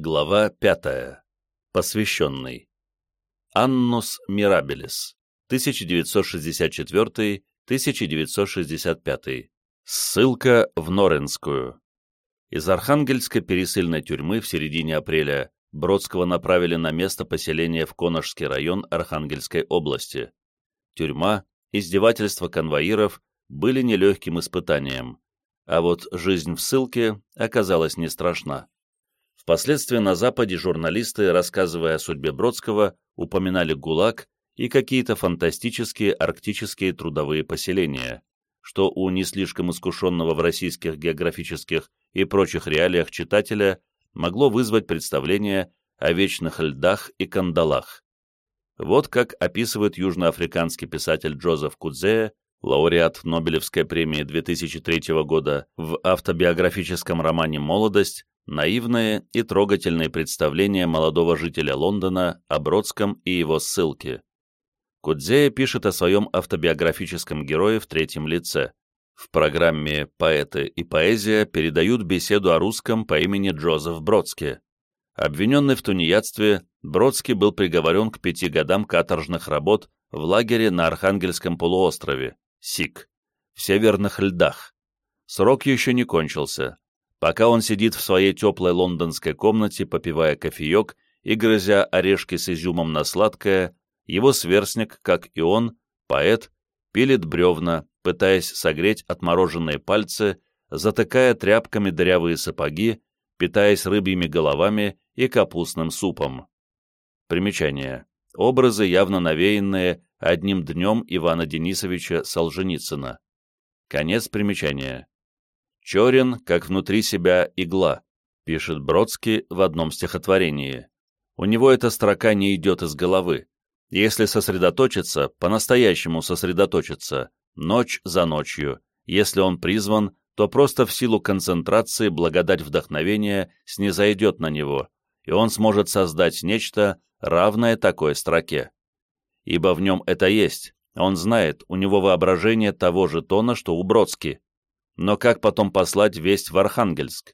Глава пятая. Посвященный. Аннус Мирабелис. 1964-1965. Ссылка в Норенскую. Из Архангельской пересыльной тюрьмы в середине апреля Бродского направили на место поселения в Коношский район Архангельской области. Тюрьма, издевательства конвоиров были нелегким испытанием, а вот жизнь в ссылке оказалась не страшна. Впоследствии на Западе журналисты, рассказывая о судьбе Бродского, упоминали ГУЛАГ и какие-то фантастические арктические трудовые поселения, что у не слишком искушенного в российских географических и прочих реалиях читателя могло вызвать представление о вечных льдах и кандалах. Вот как описывает южноафриканский писатель Джозеф Кудзея, лауреат Нобелевской премии 2003 года, в автобиографическом романе «Молодость» наивные и трогательные представления молодого жителя Лондона о Бродском и его ссылке. Кудзея пишет о своем автобиографическом герое в третьем лице. В программе «Поэты и поэзия» передают беседу о русском по имени Джозеф Бродский. Обвиненный в тунеядстве, Бродский был приговорен к пяти годам каторжных работ в лагере на Архангельском полуострове, СИК, в северных льдах. Срок еще не кончился, Пока он сидит в своей теплой лондонской комнате, попивая кофеек и грызя орешки с изюмом на сладкое, его сверстник, как и он, поэт, пилит бревна, пытаясь согреть отмороженные пальцы, затыкая тряпками дырявые сапоги, питаясь рыбьими головами и капустным супом. Примечание. Образы, явно навеянные одним днем Ивана Денисовича Солженицына. Конец примечания. «Черен, как внутри себя игла», — пишет Бродский в одном стихотворении. У него эта строка не идет из головы. Если сосредоточиться, по-настоящему сосредоточиться, ночь за ночью, если он призван, то просто в силу концентрации благодать вдохновения снизойдет на него, и он сможет создать нечто, равное такой строке. Ибо в нем это есть, он знает, у него воображение того же тона, что у Бродски. Но как потом послать весть в Архангельск?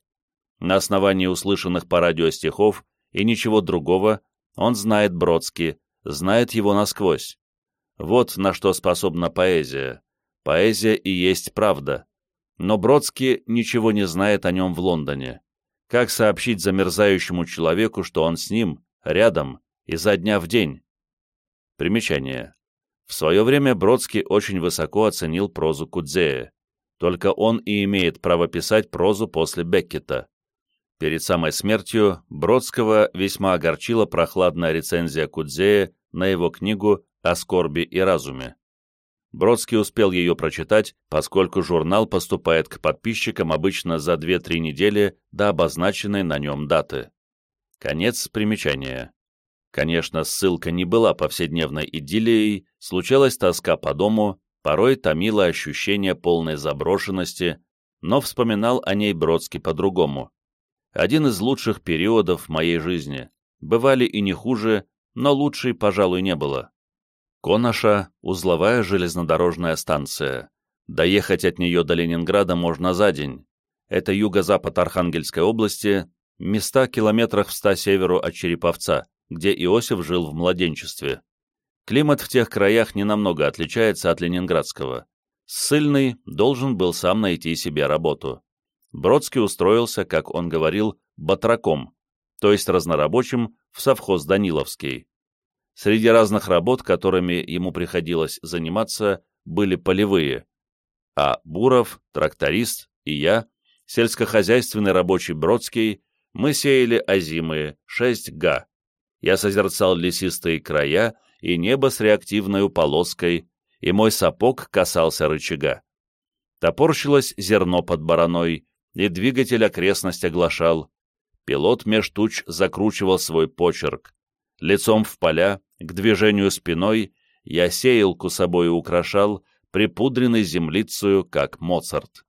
На основании услышанных по радио стихов и ничего другого, он знает Бродский, знает его насквозь. Вот на что способна поэзия. Поэзия и есть правда. Но Бродский ничего не знает о нем в Лондоне. Как сообщить замерзающему человеку, что он с ним, рядом, изо дня в день? Примечание. В свое время Бродский очень высоко оценил прозу Кудзея. Только он и имеет право писать прозу после Беккета. Перед самой смертью Бродского весьма огорчила прохладная рецензия Кудзея на его книгу «О скорби и разуме». Бродский успел ее прочитать, поскольку журнал поступает к подписчикам обычно за 2-3 недели до обозначенной на нем даты. Конец примечания. Конечно, ссылка не была повседневной идиллией, случалась тоска по дому, порой томило ощущение полной заброшенности, но вспоминал о ней Бродский по-другому. Один из лучших периодов моей жизни. Бывали и не хуже, но лучшей, пожалуй, не было. Коноша — узловая железнодорожная станция. Доехать от нее до Ленинграда можно за день. Это юго-запад Архангельской области, места километрах в ста северу от Череповца, где Иосиф жил в младенчестве. Климат в тех краях ненамного отличается от ленинградского. Ссыльный должен был сам найти себе работу. Бродский устроился, как он говорил, батраком, то есть разнорабочим в совхоз Даниловский. Среди разных работ, которыми ему приходилось заниматься, были полевые. А Буров, тракторист и я, сельскохозяйственный рабочий Бродский, мы сеяли озимые, 6 га. Я созерцал лесистые края и небо с реактивной полоской, и мой сапог касался рычага. Топорщилось зерно под бараной, и двигатель окрестность оглашал. Пилот меж туч закручивал свой почерк. Лицом в поля, к движению спиной, я сеялку собой украшал, припудренной землицею, как Моцарт.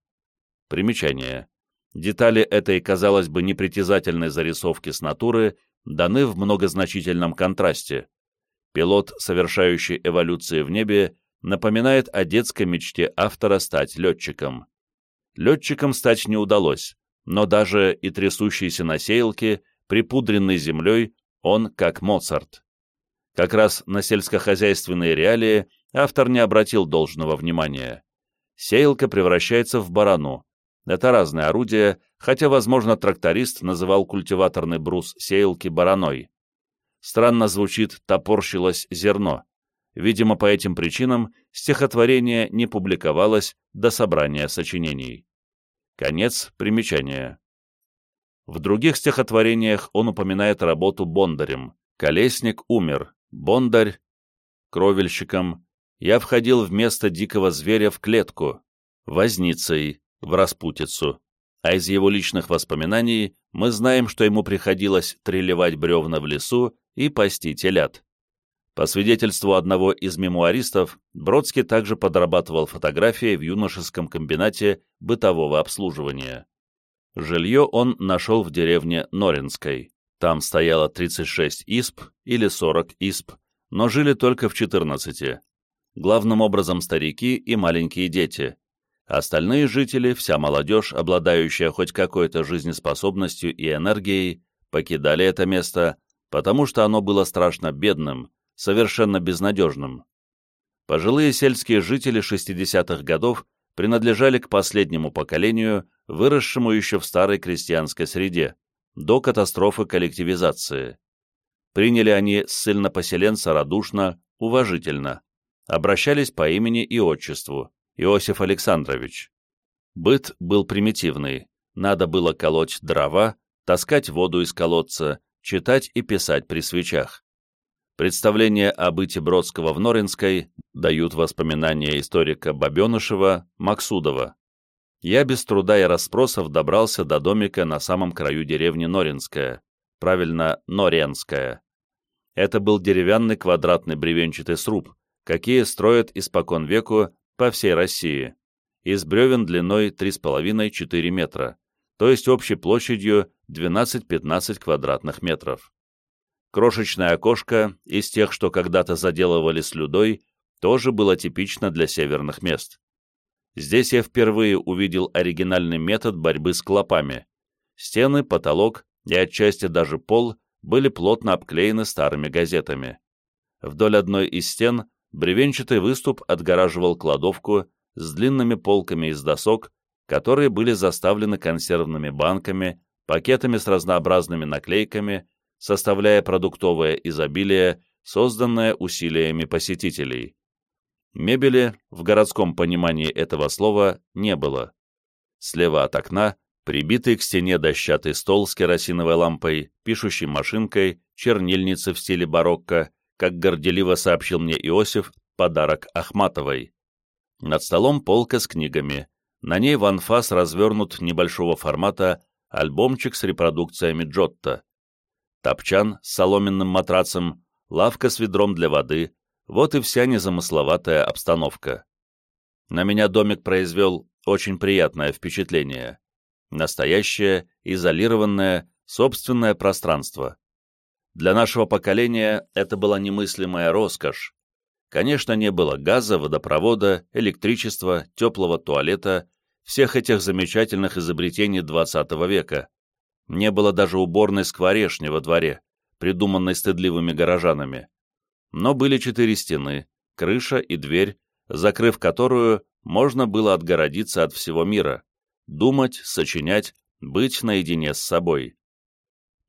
Примечание. Детали этой, казалось бы, непритязательной зарисовки с натуры даны в многозначительном контрасте. Пилот, совершающий эволюции в небе, напоминает о детской мечте автора стать летчиком. Летчиком стать не удалось, но даже и трясущиеся на припудренный землей, он как Моцарт. Как раз на сельскохозяйственные реалии автор не обратил должного внимания. Сеялка превращается в барану. Это разное орудие, хотя, возможно, тракторист называл культиваторный брус сеялки бараной. Странно звучит «топорщилось зерно». Видимо, по этим причинам стихотворение не публиковалось до собрания сочинений. Конец примечания. В других стихотворениях он упоминает работу Бондарем. Колесник умер, Бондарь — кровельщиком. Я входил вместо дикого зверя в клетку, возницей, в распутицу. А из его личных воспоминаний мы знаем, что ему приходилось трелевать бревна в лесу и пасти телят. По свидетельству одного из мемуаристов, Бродский также подрабатывал фотографией в юношеском комбинате бытового обслуживания. Жилье он нашел в деревне Норинской. Там стояло 36 исп или 40 исп, но жили только в 14. Главным образом старики и маленькие дети. Остальные жители, вся молодежь, обладающая хоть какой-то жизнеспособностью и энергией, покидали это место, потому что оно было страшно бедным, совершенно безнадежным. Пожилые сельские жители 60-х годов принадлежали к последнему поколению, выросшему еще в старой крестьянской среде, до катастрофы коллективизации. Приняли они ссыльнопоселенца радушно, уважительно, обращались по имени и отчеству, Иосиф Александрович. Быт был примитивный, надо было колоть дрова, таскать воду из колодца, читать и писать при свечах. Представление о быте Бродского в Норинской дают воспоминания историка Бабенышева, Максудова. Я без труда и расспросов добрался до домика на самом краю деревни Норинская, правильно, Норенская. Это был деревянный квадратный бревенчатый сруб, какие строят испокон веку по всей России, из бревен длиной 3,5-4 метра, то есть общей площадью 12-15 квадратных метров. Крошечное окошко из тех, что когда-то заделывали слюдой, тоже было типично для северных мест. Здесь я впервые увидел оригинальный метод борьбы с клопами. Стены, потолок и отчасти даже пол были плотно обклеены старыми газетами. Вдоль одной из стен бревенчатый выступ отгораживал кладовку с длинными полками из досок, которые были заставлены консервными банками, пакетами с разнообразными наклейками составляя продуктовое изобилие, созданное усилиями посетителей. Мебели, в городском понимании этого слова, не было. Слева от окна прибитый к стене дощатый стол с керосиновой лампой, пишущей машинкой, чернильницы в стиле барокко, как горделиво сообщил мне Иосиф, подарок Ахматовой. Над столом полка с книгами. На ней в анфас развернут небольшого формата альбомчик с репродукциями Джотто топчан с соломенным матрацем, лавка с ведром для воды, вот и вся незамысловатая обстановка. На меня домик произвел очень приятное впечатление. Настоящее, изолированное, собственное пространство. Для нашего поколения это была немыслимая роскошь. Конечно, не было газа, водопровода, электричества, теплого туалета, всех этих замечательных изобретений XX века. Не было даже уборной скворечни во дворе, придуманной стыдливыми горожанами. Но были четыре стены, крыша и дверь, закрыв которую можно было отгородиться от всего мира, думать, сочинять, быть наедине с собой.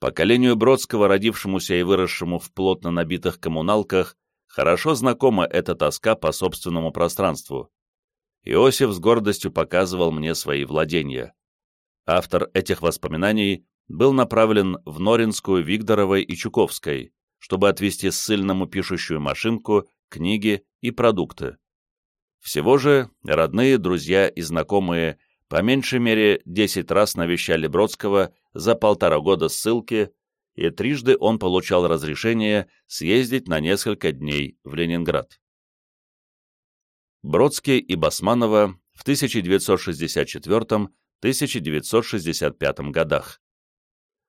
Поколению Бродского, родившемуся и выросшему в плотно набитых коммуналках, хорошо знакома эта тоска по собственному пространству. Иосиф с гордостью показывал мне свои владения. Автор этих воспоминаний был направлен в Норинскую, Вигдоровой и Чуковской, чтобы отвезти ссыльному пишущую машинку, книги и продукты. Всего же родные, друзья и знакомые по меньшей мере 10 раз навещали Бродского за полтора года ссылки, и трижды он получал разрешение съездить на несколько дней в Ленинград. Бродский и Басманова в 1964 1965 годах.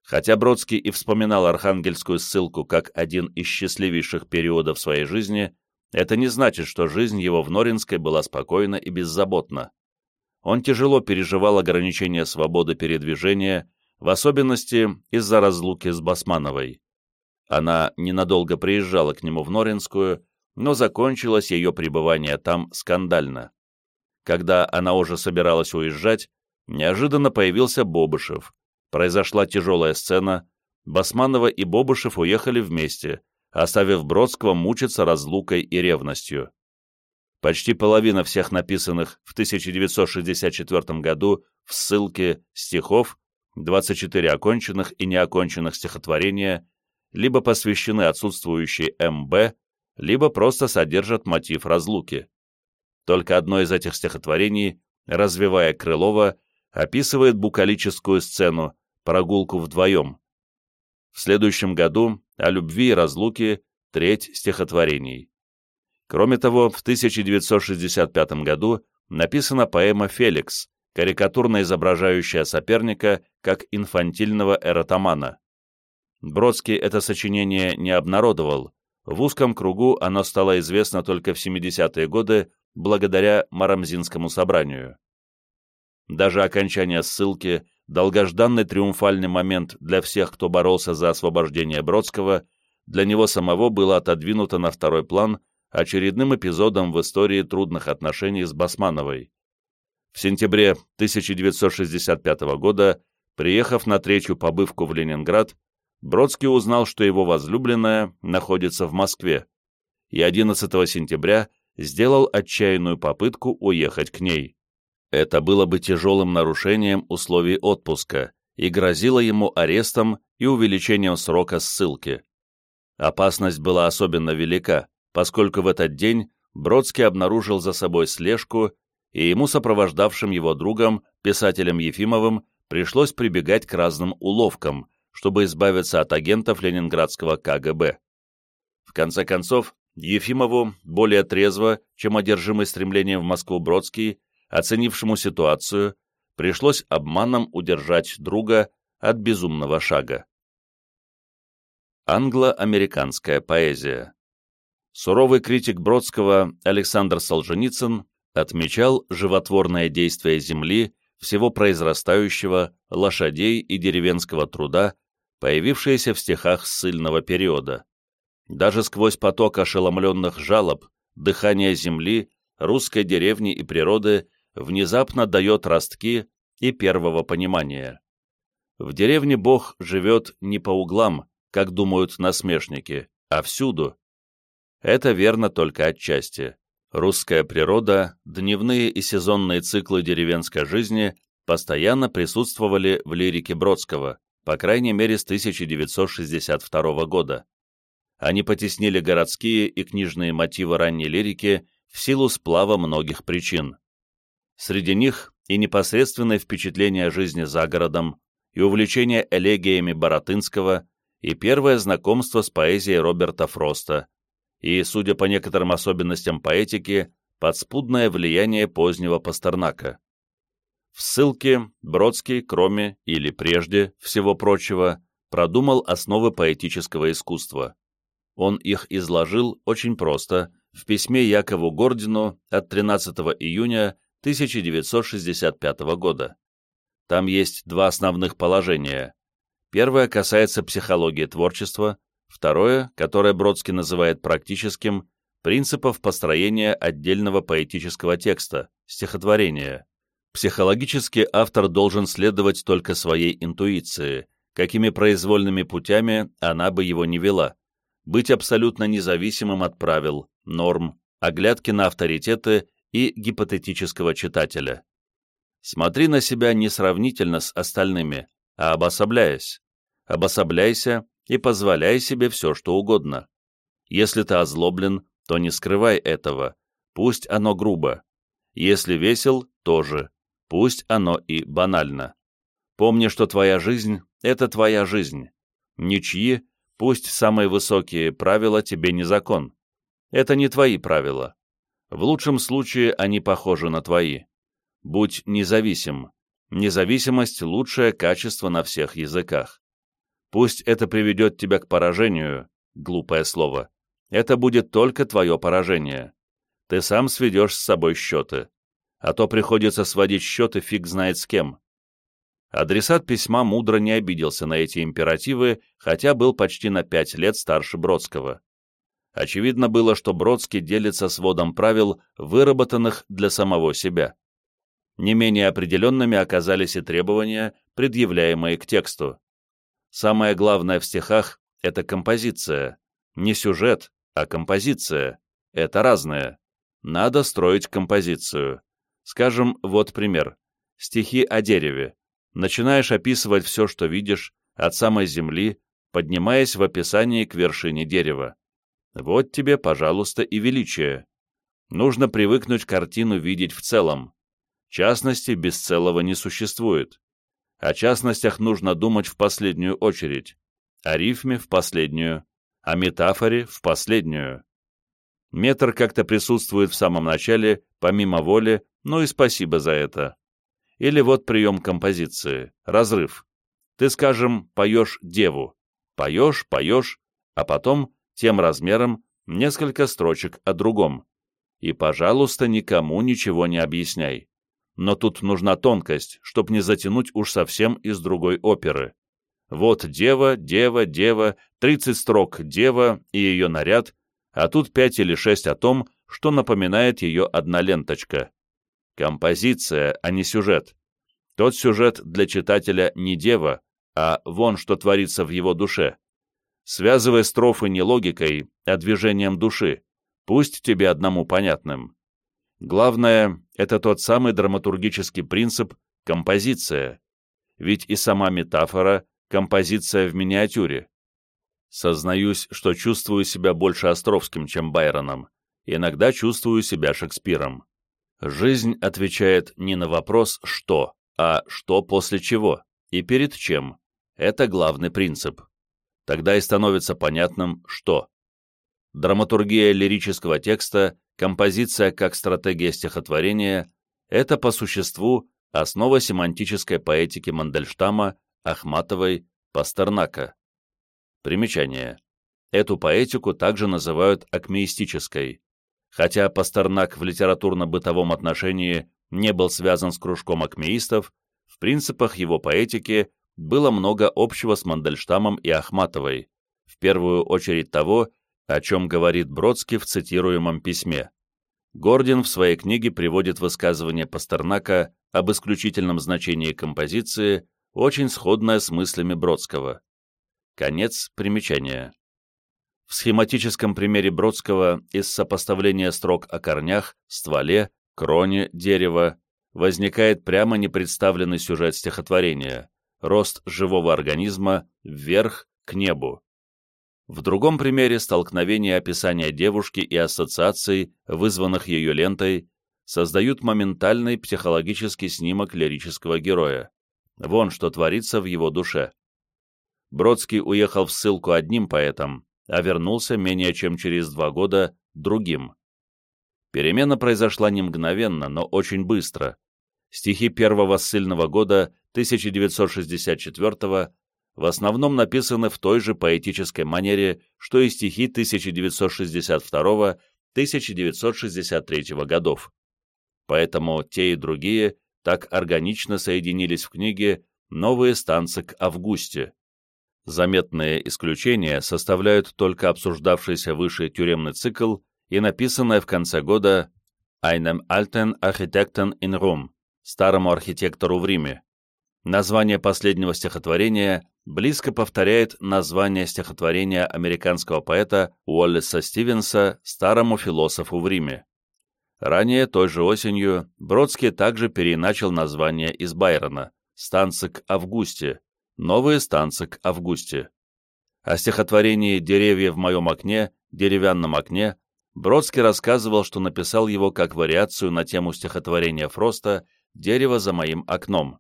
Хотя Бродский и вспоминал архангельскую ссылку как один из счастливейших периодов своей жизни, это не значит, что жизнь его в Норинской была спокойна и беззаботна. Он тяжело переживал ограничения свободы передвижения, в особенности из-за разлуки с Басмановой. Она ненадолго приезжала к нему в Норинскую, но закончилось ее пребывание там скандально. Когда она уже собиралась уезжать, неожиданно появился Бобышев. Произошла тяжелая сцена, Басманова и Бобышев уехали вместе, оставив Бродского мучиться разлукой и ревностью. Почти половина всех написанных в 1964 году в ссылке стихов, 24 оконченных и неоконченных стихотворения, либо посвящены отсутствующей МБ, либо просто содержат мотив разлуки. Только одно из этих стихотворений, развивая Крылова, описывает букалическую сцену, прогулку вдвоем. В следующем году о любви и разлуке треть стихотворений. Кроме того, в 1965 году написана поэма «Феликс», карикатурно изображающая соперника как инфантильного эротомана. Бродский это сочинение не обнародовал, в узком кругу оно стало известно только в 70-е годы благодаря Марамзинскому собранию. Даже окончание ссылки, долгожданный триумфальный момент для всех, кто боролся за освобождение Бродского, для него самого было отодвинуто на второй план очередным эпизодом в истории трудных отношений с Басмановой. В сентябре 1965 года, приехав на третью побывку в Ленинград, Бродский узнал, что его возлюбленная находится в Москве, и 11 сентября сделал отчаянную попытку уехать к ней. Это было бы тяжелым нарушением условий отпуска и грозило ему арестом и увеличением срока ссылки. Опасность была особенно велика, поскольку в этот день Бродский обнаружил за собой слежку, и ему сопровождавшим его другом, писателем Ефимовым, пришлось прибегать к разным уловкам, чтобы избавиться от агентов ленинградского КГБ. В конце концов, Ефимову, более трезво, чем одержимый стремлением в Москву Бродский, оценившему ситуацию, пришлось обманом удержать друга от безумного шага. Англо-американская поэзия Суровый критик Бродского Александр Солженицын отмечал животворное действие земли, всего произрастающего, лошадей и деревенского труда, появившееся в стихах ссыльного периода. Даже сквозь поток ошеломленных жалоб, дыхание земли, русской деревни и природы внезапно дает ростки и первого понимания. В деревне Бог живет не по углам, как думают насмешники, а всюду. Это верно только отчасти. Русская природа, дневные и сезонные циклы деревенской жизни постоянно присутствовали в лирике Бродского, по крайней мере с 1962 года. Они потеснили городские и книжные мотивы ранней лирики в силу сплава многих причин. Среди них и непосредственное впечатление жизни за городом, и увлечение элегиями Боротынского, и первое знакомство с поэзией Роберта Фроста, и, судя по некоторым особенностям поэтики, подспудное влияние позднего Пастернака. В ссылке Бродский, кроме или прежде всего прочего, продумал основы поэтического искусства. Он их изложил очень просто в письме Якову Гордину от 13 июня 1965 года. Там есть два основных положения. Первое касается психологии творчества, второе, которое Бродский называет практическим, принципов построения отдельного поэтического текста, стихотворения. Психологически автор должен следовать только своей интуиции, какими произвольными путями она бы его не вела, быть абсолютно независимым от правил, норм, оглядки на авторитеты и гипотетического читателя. Смотри на себя не сравнительно с остальными, а обособляясь. Обособляйся и позволяй себе все, что угодно. Если ты озлоблен, то не скрывай этого, пусть оно грубо. Если весел, тоже, пусть оно и банально. Помни, что твоя жизнь — это твоя жизнь. Ничьи, пусть самые высокие правила тебе не закон. Это не твои правила. В лучшем случае они похожи на твои. Будь независим. Независимость — лучшее качество на всех языках. Пусть это приведет тебя к поражению, глупое слово. Это будет только твое поражение. Ты сам сведешь с собой счеты. А то приходится сводить счеты фиг знает с кем. Адресат письма мудро не обиделся на эти императивы, хотя был почти на пять лет старше Бродского. Очевидно было, что Бродский делится сводом правил, выработанных для самого себя. Не менее определенными оказались и требования, предъявляемые к тексту. Самое главное в стихах — это композиция. Не сюжет, а композиция. Это разное. Надо строить композицию. Скажем, вот пример. Стихи о дереве. Начинаешь описывать все, что видишь, от самой земли, поднимаясь в описании к вершине дерева. Вот тебе, пожалуйста, и величие. Нужно привыкнуть картину видеть в целом. Частности без целого не существует. О частностях нужно думать в последнюю очередь, о рифме в последнюю, о метафоре в последнюю. Метр как-то присутствует в самом начале, помимо воли, ну и спасибо за это. Или вот прием композиции, разрыв. Ты, скажем, поешь деву. Поешь, поешь, а потом, тем размером, несколько строчек о другом. И, пожалуйста, никому ничего не объясняй но тут нужна тонкость, чтоб не затянуть уж совсем из другой оперы. Вот дева, дева, дева, тридцать строк дева и ее наряд, а тут пять или шесть о том, что напоминает ее одна ленточка. Композиция, а не сюжет. Тот сюжет для читателя не дева, а вон что творится в его душе. Связывай строфы не логикой, а движением души, пусть тебе одному понятным. Главное — это тот самый драматургический принцип — композиция. Ведь и сама метафора — композиция в миниатюре. Сознаюсь, что чувствую себя больше Островским, чем Байроном. Иногда чувствую себя Шекспиром. Жизнь отвечает не на вопрос «что», а «что после чего» и перед чем. Это главный принцип. Тогда и становится понятным «что». Драматургия лирического текста композиция как стратегия стихотворения — это по существу основа семантической поэтики Мандельштама, Ахматовой, Пастернака. Примечание. Эту поэтику также называют акмеистической. Хотя Пастернак в литературно-бытовом отношении не был связан с кружком акмеистов, в принципах его поэтики было много общего с Мандельштамом и Ахматовой, в первую очередь того, о чем говорит Бродский в цитируемом письме. Гордин в своей книге приводит высказывание Пастернака об исключительном значении композиции, очень сходное с мыслями Бродского. Конец примечания. В схематическом примере Бродского из сопоставления строк о корнях, стволе, кроне дерева возникает прямо непредставленный сюжет стихотворения – рост живого организма вверх к небу. В другом примере столкновение описания девушки и ассоциаций, вызванных ее лентой, создают моментальный психологический снимок лирического героя. Вон что творится в его душе. Бродский уехал в ссылку одним поэтом, а вернулся менее чем через два года другим. Перемена произошла не мгновенно, но очень быстро. Стихи первого ссыльного года 1964 в основном написаны в той же поэтической манере, что и стихи 1962-1963 годов. Поэтому те и другие так органично соединились в книге «Новые станцы к Августе». Заметные исключения составляют только обсуждавшийся выше тюремный цикл и написанное в конце года «Einem alten Architekten in Rom» старому архитектору в Риме. Название последнего стихотворения близко повторяет название стихотворения американского поэта Уоллеса Стивенса «Старому философу в Риме». Ранее, той же осенью, Бродский также переначал название из Байрона «Станцы к Августе», «Новые станцы к Августе». О стихотворении «Деревья в моем окне», «Деревянном окне» Бродский рассказывал, что написал его как вариацию на тему стихотворения Фроста «Дерево за моим окном».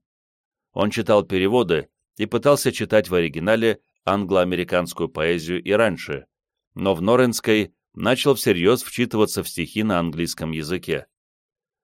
Он читал переводы и пытался читать в оригинале англо-американскую поэзию и раньше, но в Норенской начал всерьез вчитываться в стихи на английском языке.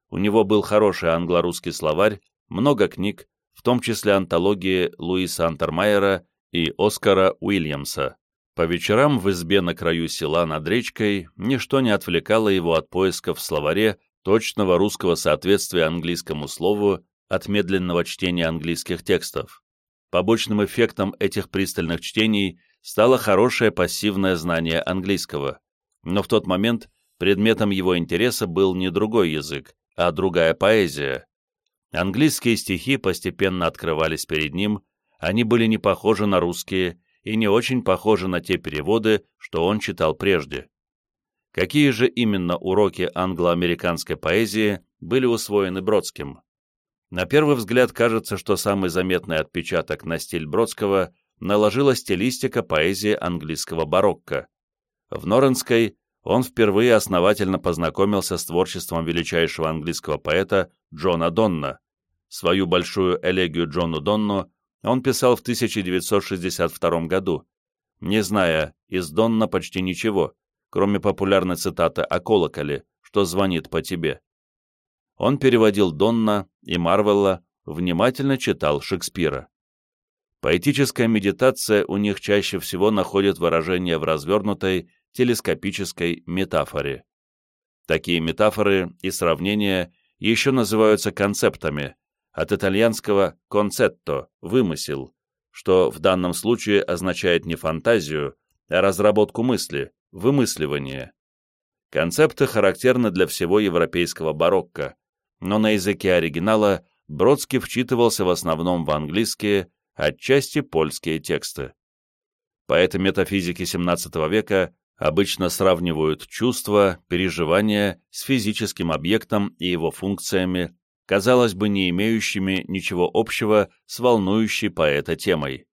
У него был хороший англо-русский словарь, много книг, в том числе антологии Луиса Антермайера и Оскара Уильямса. По вечерам в избе на краю села над речкой ничто не отвлекало его от поисков в словаре точного русского соответствия английскому слову от медленного чтения английских текстов. Побочным эффектом этих пристальных чтений стало хорошее пассивное знание английского, но в тот момент предметом его интереса был не другой язык, а другая поэзия. Английские стихи постепенно открывались перед ним, они были не похожи на русские и не очень похожи на те переводы, что он читал прежде. Какие же именно уроки англо-американской поэзии были усвоены Бродским? На первый взгляд кажется, что самый заметный отпечаток на стиль Бродского наложила стилистика поэзии английского барокко. В Норенской он впервые основательно познакомился с творчеством величайшего английского поэта Джона Донна. Свою большую элегию Джону Донну он писал в 1962 году, не зная из Донна почти ничего, кроме популярной цитаты о колоколе, что звонит по тебе. Он переводил Донна и Марвелла, внимательно читал Шекспира. Поэтическая медитация у них чаще всего находит выражение в развернутой телескопической метафоре. Такие метафоры и сравнения еще называются концептами, от итальянского «концетто» — «вымысел», что в данном случае означает не фантазию, а разработку мысли, вымысливание. Концепты характерны для всего европейского барокко, но на языке оригинала Бродский вчитывался в основном в английские, отчасти польские тексты. Поэты метафизики XVII века обычно сравнивают чувства, переживания с физическим объектом и его функциями, казалось бы, не имеющими ничего общего с волнующей поэта темой.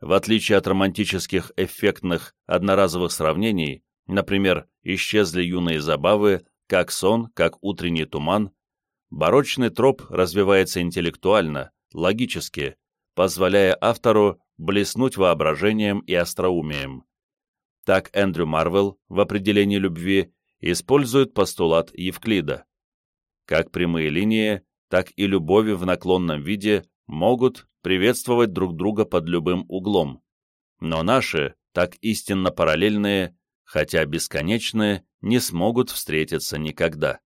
В отличие от романтических эффектных одноразовых сравнений, например, «Исчезли юные забавы», «Как сон», «Как утренний туман», барочный троп развивается интеллектуально, логически, позволяя автору блеснуть воображением и остроумием. Так Эндрю Марвел в определении любви использует постулат Евклида. Как прямые линии, так и любови в наклонном виде могут приветствовать друг друга под любым углом. Но наши, так истинно параллельные, хотя бесконечные, не смогут встретиться никогда.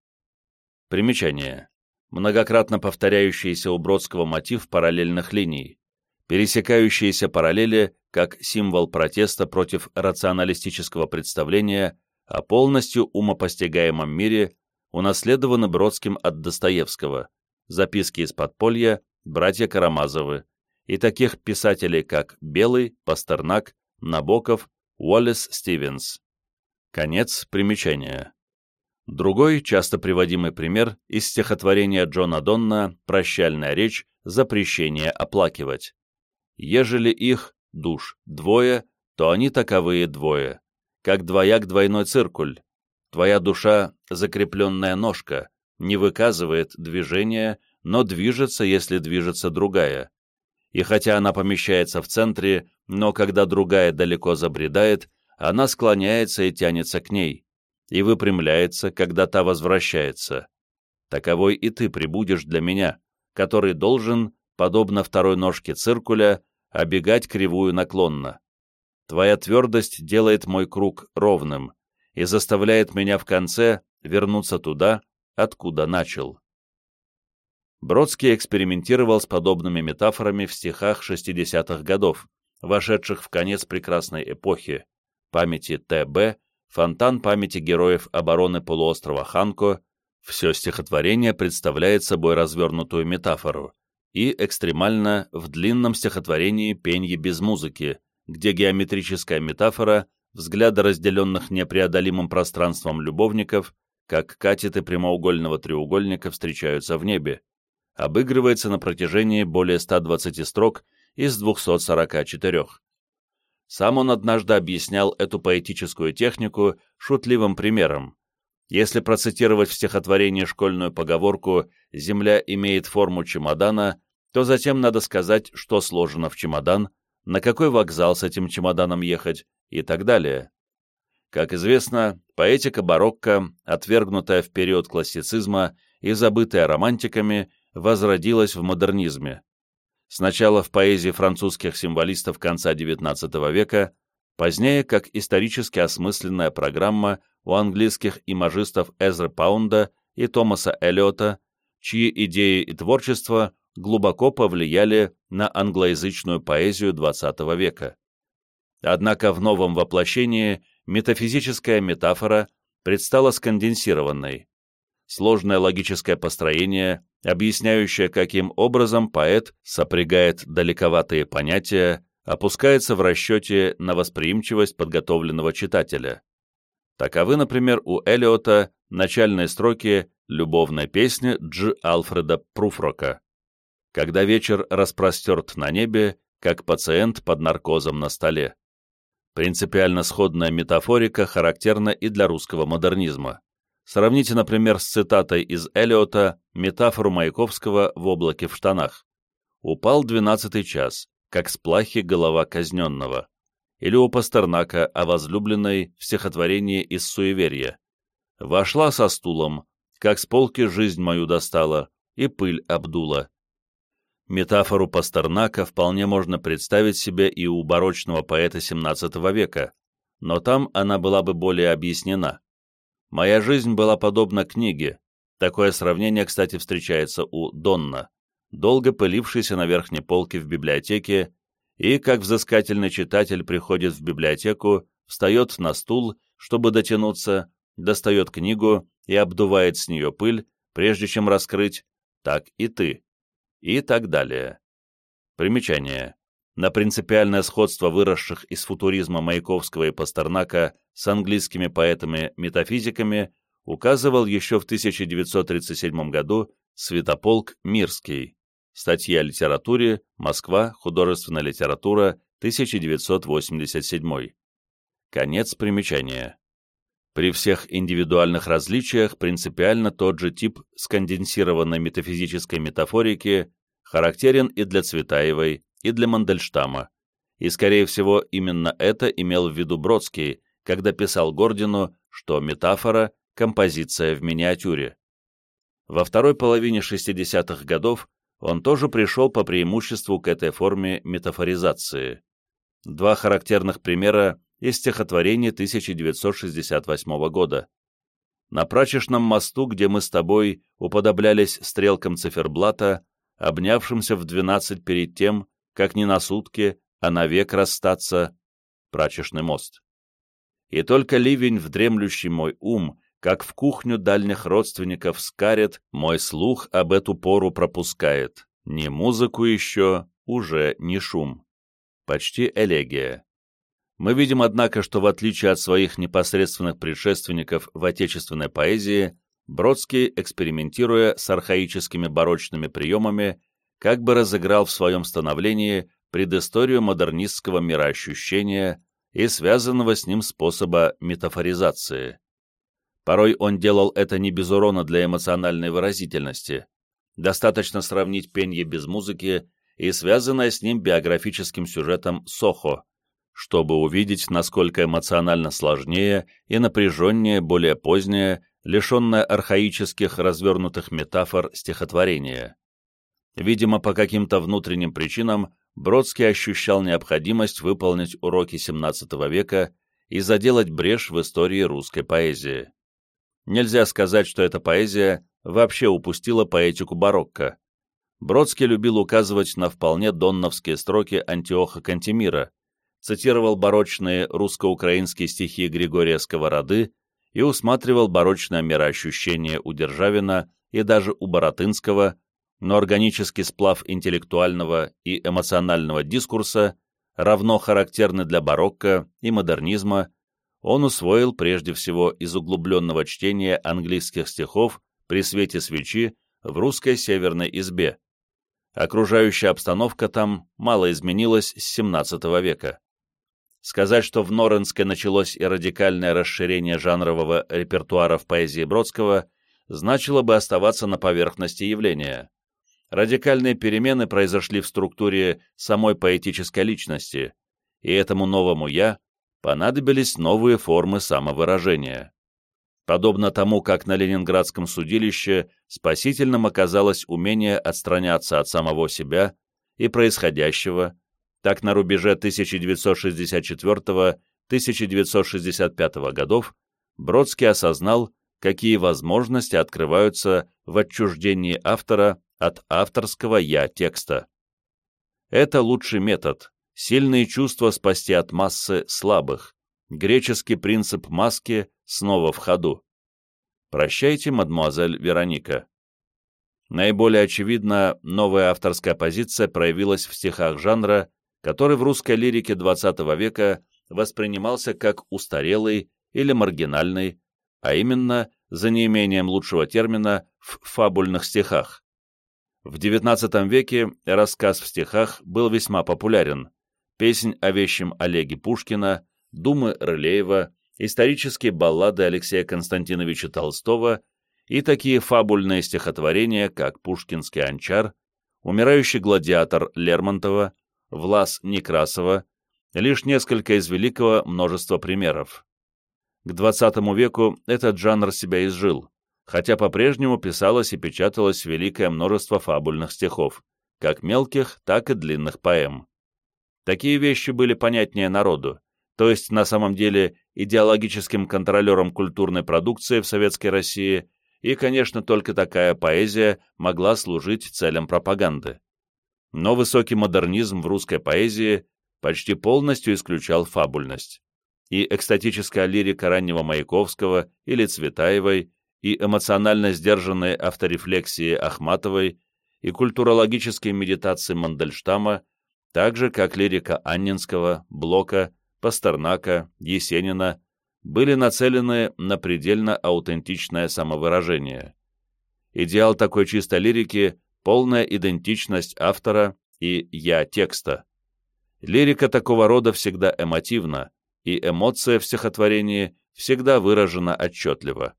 Примечание. Многократно повторяющийся у Бродского мотив параллельных линий. Пересекающиеся параллели как символ протеста против рационалистического представления о полностью умопостигаемом мире, унаследованы Бродским от Достоевского, записки из подполья, братья Карамазовы, и таких писателей, как Белый, Пастернак, Набоков, Уоллес Стивенс. Конец примечания. Другой, часто приводимый пример из стихотворения Джона Донна «Прощальная речь. Запрещение оплакивать». «Ежели их, душ, двое, то они таковые двое, как двояк двойной циркуль. Твоя душа — закрепленная ножка, не выказывает движения, но движется, если движется другая. И хотя она помещается в центре, но когда другая далеко забредает, она склоняется и тянется к ней, и выпрямляется, когда та возвращается. Таковой и ты прибудешь для меня, который должен, подобно второй ножке циркуля, обегать кривую наклонно. Твоя твердость делает мой круг ровным и заставляет меня в конце вернуться туда, откуда начал. Бродский экспериментировал с подобными метафорами в стихах 60-х годов, вошедших в конец прекрасной эпохи, памяти Т.Б., фонтан памяти героев обороны полуострова Ханко, все стихотворение представляет собой развернутую метафору, и экстремально в длинном стихотворении «Пенье без музыки», где геометрическая метафора взгляда разделенных непреодолимым пространством любовников, как катеты прямоугольного треугольника встречаются в небе, обыгрывается на протяжении более 120 строк из 244. Сам он однажды объяснял эту поэтическую технику шутливым примером. Если процитировать в стихотворении школьную поговорку «Земля имеет форму чемодана», то затем надо сказать, что сложено в чемодан, на какой вокзал с этим чемоданом ехать и так далее. Как известно, поэтика барокко, отвергнутая в период классицизма и забытая романтиками, возродилась в модернизме. Сначала в поэзии французских символистов конца XIX века, позднее как исторически осмысленная программа у английских имажистов Эзры Паунда и Томаса Эллиота, чьи идеи и творчество глубоко повлияли на англоязычную поэзию XX века. Однако в новом воплощении метафизическая метафора предстала сконденсированной. Сложное логическое построение, объясняющее, каким образом поэт сопрягает далековатые понятия, опускается в расчете на восприимчивость подготовленного читателя. Таковы, например, у Элиота начальные строки любовной песни Дж. Алфреда Пруфрока. Когда вечер распростерт на небе, как пациент под наркозом на столе. Принципиально сходная метафорика характерна и для русского модернизма. Сравните, например, с цитатой из Элиота метафору Маяковского в облаке в штанах. «Упал двенадцатый час, как с плахи голова казненного». Или у Пастернака о возлюбленной в стихотворении из суеверия. «Вошла со стулом, как с полки жизнь мою достала, и пыль обдула». Метафору Пастернака вполне можно представить себе и у барочного поэта XVII века, но там она была бы более объяснена. «Моя жизнь была подобна книге». Такое сравнение, кстати, встречается у Донна, долго пылившейся на верхней полке в библиотеке, и, как взыскательный читатель приходит в библиотеку, встает на стул, чтобы дотянуться, достает книгу и обдувает с нее пыль, прежде чем раскрыть, так и ты и так далее. Примечание. На принципиальное сходство выросших из футуризма Маяковского и Пастернака с английскими поэтами-метафизиками указывал еще в 1937 году Святополк Мирский. Статья о литературе, Москва, художественная литература, 1987. Конец примечания. При всех индивидуальных различиях принципиально тот же тип сконденсированной метафизической метафорики характерен и для Цветаевой, и для Мандельштама, и, скорее всего, именно это имел в виду Бродский, когда писал Гордину, что метафора — композиция в миниатюре. Во второй половине 60-х годов он тоже пришел по преимуществу к этой форме метафоризации. Два характерных примера из стихотворений 1968 года. На прачечном мосту, где мы с тобой уподоблялись стрелкам циферблата, обнявшимся в двенадцать перед тем, как не на сутки, а навек расстаться, прачечный мост. И только ливень в дремлющий мой ум, как в кухню дальних родственников скарет, мой слух об эту пору пропускает. Ни музыку еще, уже не шум. Почти элегия. Мы видим, однако, что в отличие от своих непосредственных предшественников в отечественной поэзии, Бродский, экспериментируя с архаическими барочными приемами, как бы разыграл в своем становлении предысторию модернистского мироощущения и связанного с ним способа метафоризации. Порой он делал это не без урона для эмоциональной выразительности. Достаточно сравнить пенье без музыки и связанное с ним биографическим сюжетом «Сохо», чтобы увидеть, насколько эмоционально сложнее и напряженнее более позднее, лишенное архаических развернутых метафор стихотворение. Видимо, по каким-то внутренним причинам Бродский ощущал необходимость выполнить уроки XVII века и заделать брешь в истории русской поэзии. Нельзя сказать, что эта поэзия вообще упустила поэтику барокко. Бродский любил указывать на вполне донновские строки Антиоха Кантемира, цитировал барочные русско-украинские стихи Григория Сковороды и усматривал барочное мироощущение у Державина и даже у Боротынского, но органический сплав интеллектуального и эмоционального дискурса, равно характерный для барокко и модернизма, он усвоил прежде всего из углубленного чтения английских стихов при свете свечи в русской северной избе. Окружающая обстановка там мало изменилась с XVII века. Сказать, что в Норенске началось и радикальное расширение жанрового репертуара в поэзии Бродского, значило бы оставаться на поверхности явления. Радикальные перемены произошли в структуре самой поэтической личности, и этому новому «я» понадобились новые формы самовыражения. Подобно тому, как на Ленинградском судилище спасительным оказалось умение отстраняться от самого себя и происходящего, так, на рубеже 1964-1965 годов Бродский осознал, какие возможности открываются в отчуждении автора от авторского «я» текста. Это лучший метод, сильные чувства спасти от массы слабых, греческий принцип маски снова в ходу. Прощайте, мадмуазель Вероника. Наиболее очевидно, новая авторская позиция проявилась в стихах жанра, который в русской лирике XX века воспринимался как устарелый или маргинальный, а именно, за неимением лучшего термина, в фабульных стихах. В XIX веке рассказ в стихах был весьма популярен. Песнь о вещем Олеге Пушкина, думы Рылеева, исторические баллады Алексея Константиновича Толстого и такие фабульные стихотворения, как «Пушкинский анчар», «Умирающий гладиатор» Лермонтова, «Влас Некрасова», лишь несколько из великого множества примеров. К XX веку этот жанр себя изжил, хотя по-прежнему писалось и печаталось великое множество фабульных стихов, как мелких, так и длинных поэм. Такие вещи были понятнее народу, то есть на самом деле идеологическим контролером культурной продукции в Советской России и, конечно, только такая поэзия могла служить целям пропаганды. Но высокий модернизм в русской поэзии почти полностью исключал фабульность. И экстатическая лирика раннего Маяковского или Цветаевой, и эмоционально сдержанные авторефлексии Ахматовой, и культурологические медитации Мандельштама, так же, как лирика Анненского, Блока, Пастернака, Есенина, были нацелены на предельно аутентичное самовыражение. Идеал такой чистой лирики — полная идентичность автора и «я» текста. Лирика такого рода всегда эмотивна, и эмоция в стихотворении всегда выражена отчетливо.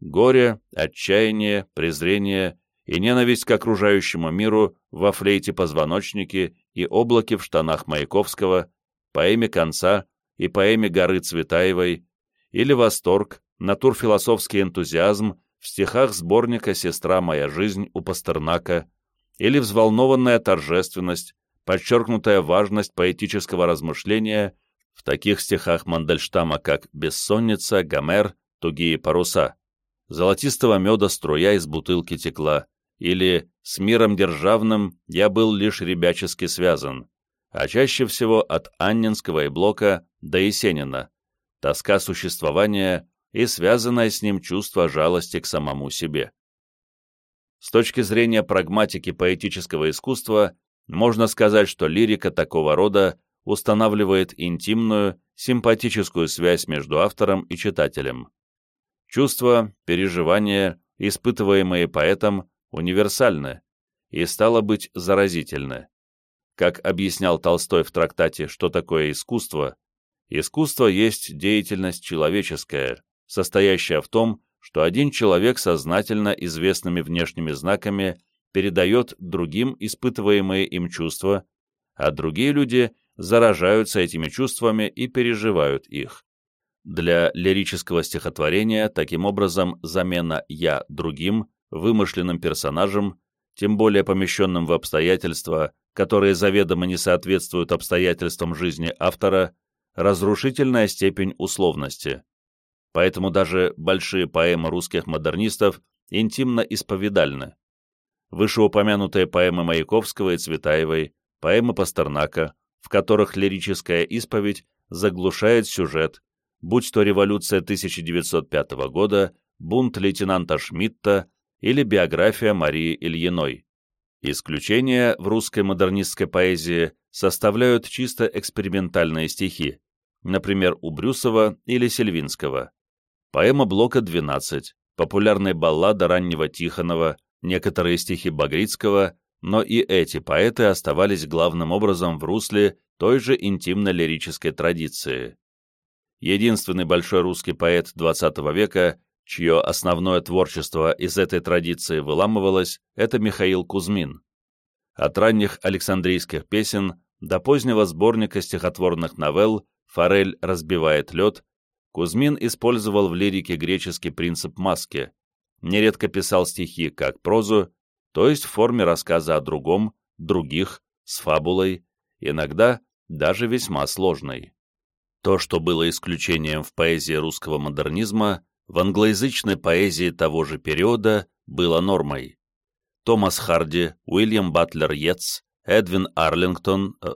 Горе, отчаяние, презрение и ненависть к окружающему миру во флейте-позвоночнике и облаке в штанах Маяковского, поэме «Конца» и поэме «Горы Цветаевой», или восторг, натурфилософский энтузиазм в стихах сборника «Сестра моя жизнь» у Пастернака, или взволнованная торжественность, подчеркнутая важность поэтического размышления в таких стихах Мандельштама, как «Бессонница», «Гомер», «Тугие паруса», «Золотистого меда струя из бутылки текла» или «С миром державным я был лишь ребячески связан», а чаще всего от Анненского и Блока до Есенина, тоска существования и связанное с ним чувство жалости к самому себе. С точки зрения прагматики поэтического искусства, можно сказать, что лирика такого рода устанавливает интимную, симпатическую связь между автором и читателем. Чувства, переживания, испытываемые поэтом, универсальны и, стало быть, заразительны. Как объяснял Толстой в трактате «Что такое искусство», Искусство есть деятельность человеческая, состоящая в том, что один человек сознательно известными внешними знаками передает другим испытываемые им чувства, а другие люди заражаются этими чувствами и переживают их. Для лирического стихотворения, таким образом, замена «я» другим, вымышленным персонажем, тем более помещенным в обстоятельства, которые заведомо не соответствуют обстоятельствам жизни автора, разрушительная степень условности. Поэтому даже большие поэмы русских модернистов интимно-исповедальны. Вышеупомянутые поэмы Маяковского и Цветаевой, поэмы Пастернака, в которых лирическая исповедь заглушает сюжет, будь то революция 1905 года, бунт лейтенанта Шмидта или биография Марии Ильиной. Исключения в русской модернистской поэзии составляют чисто экспериментальные стихи, например, у Брюсова или Сельвинского. Поэма Блока «12», популярная баллада раннего Тихонова, некоторые стихи Багрицкого, но и эти поэты оставались главным образом в русле той же интимно-лирической традиции. Единственный большой русский поэт XX века, чье основное творчество из этой традиции выламывалось, это Михаил Кузьмин. От ранних Александрийских песен до позднего сборника стихотворных новелл «Форель разбивает лед», Кузьмин использовал в лирике греческий принцип маски, нередко писал стихи как прозу, то есть в форме рассказа о другом, других, с фабулой, иногда даже весьма сложной. То, что было исключением в поэзии русского модернизма, в англоязычной поэзии того же периода было нормой. Томас Харди, Уильям Батлер Йетс, Эдвин Арлингтон, э,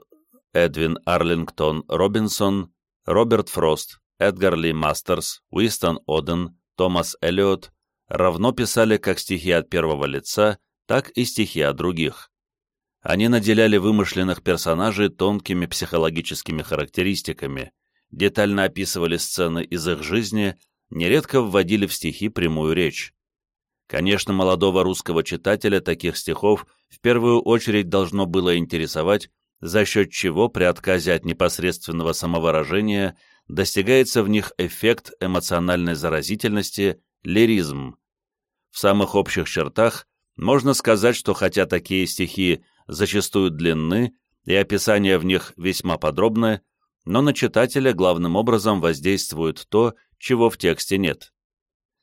Эдвин Арлингтон Робинсон, Роберт Фрост, Эдгар Ли Мастерс, Уистон Оден, Томас Эллиот равно писали как стихи от первого лица, так и стихи от других. Они наделяли вымышленных персонажей тонкими психологическими характеристиками, детально описывали сцены из их жизни, нередко вводили в стихи прямую речь. Конечно, молодого русского читателя таких стихов в первую очередь должно было интересовать, за счет чего при отказе от непосредственного самовыражения достигается в них эффект эмоциональной заразительности, лиризм. В самых общих чертах можно сказать, что хотя такие стихи зачастую длинны и описания в них весьма подробны, но на читателя главным образом воздействует то, чего в тексте нет.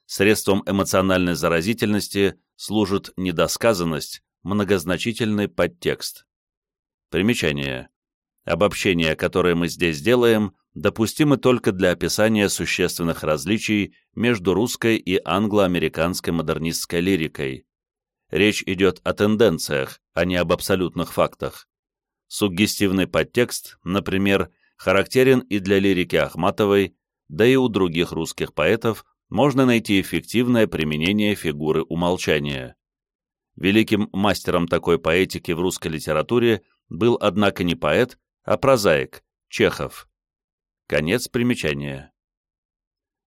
Средством эмоциональной заразительности служит недосказанность, многозначительный подтекст. Примечание. Обобщение, которое мы здесь делаем, допустимы только для описания существенных различий между русской и англо-американской модернистской лирикой. Речь идет о тенденциях, а не об абсолютных фактах. Суггестивный подтекст, например, характерен и для лирики Ахматовой, да и у других русских поэтов можно найти эффективное применение фигуры умолчания. Великим мастером такой поэтики в русской литературе был, однако, не поэт, а прозаик, Чехов. Конец примечания.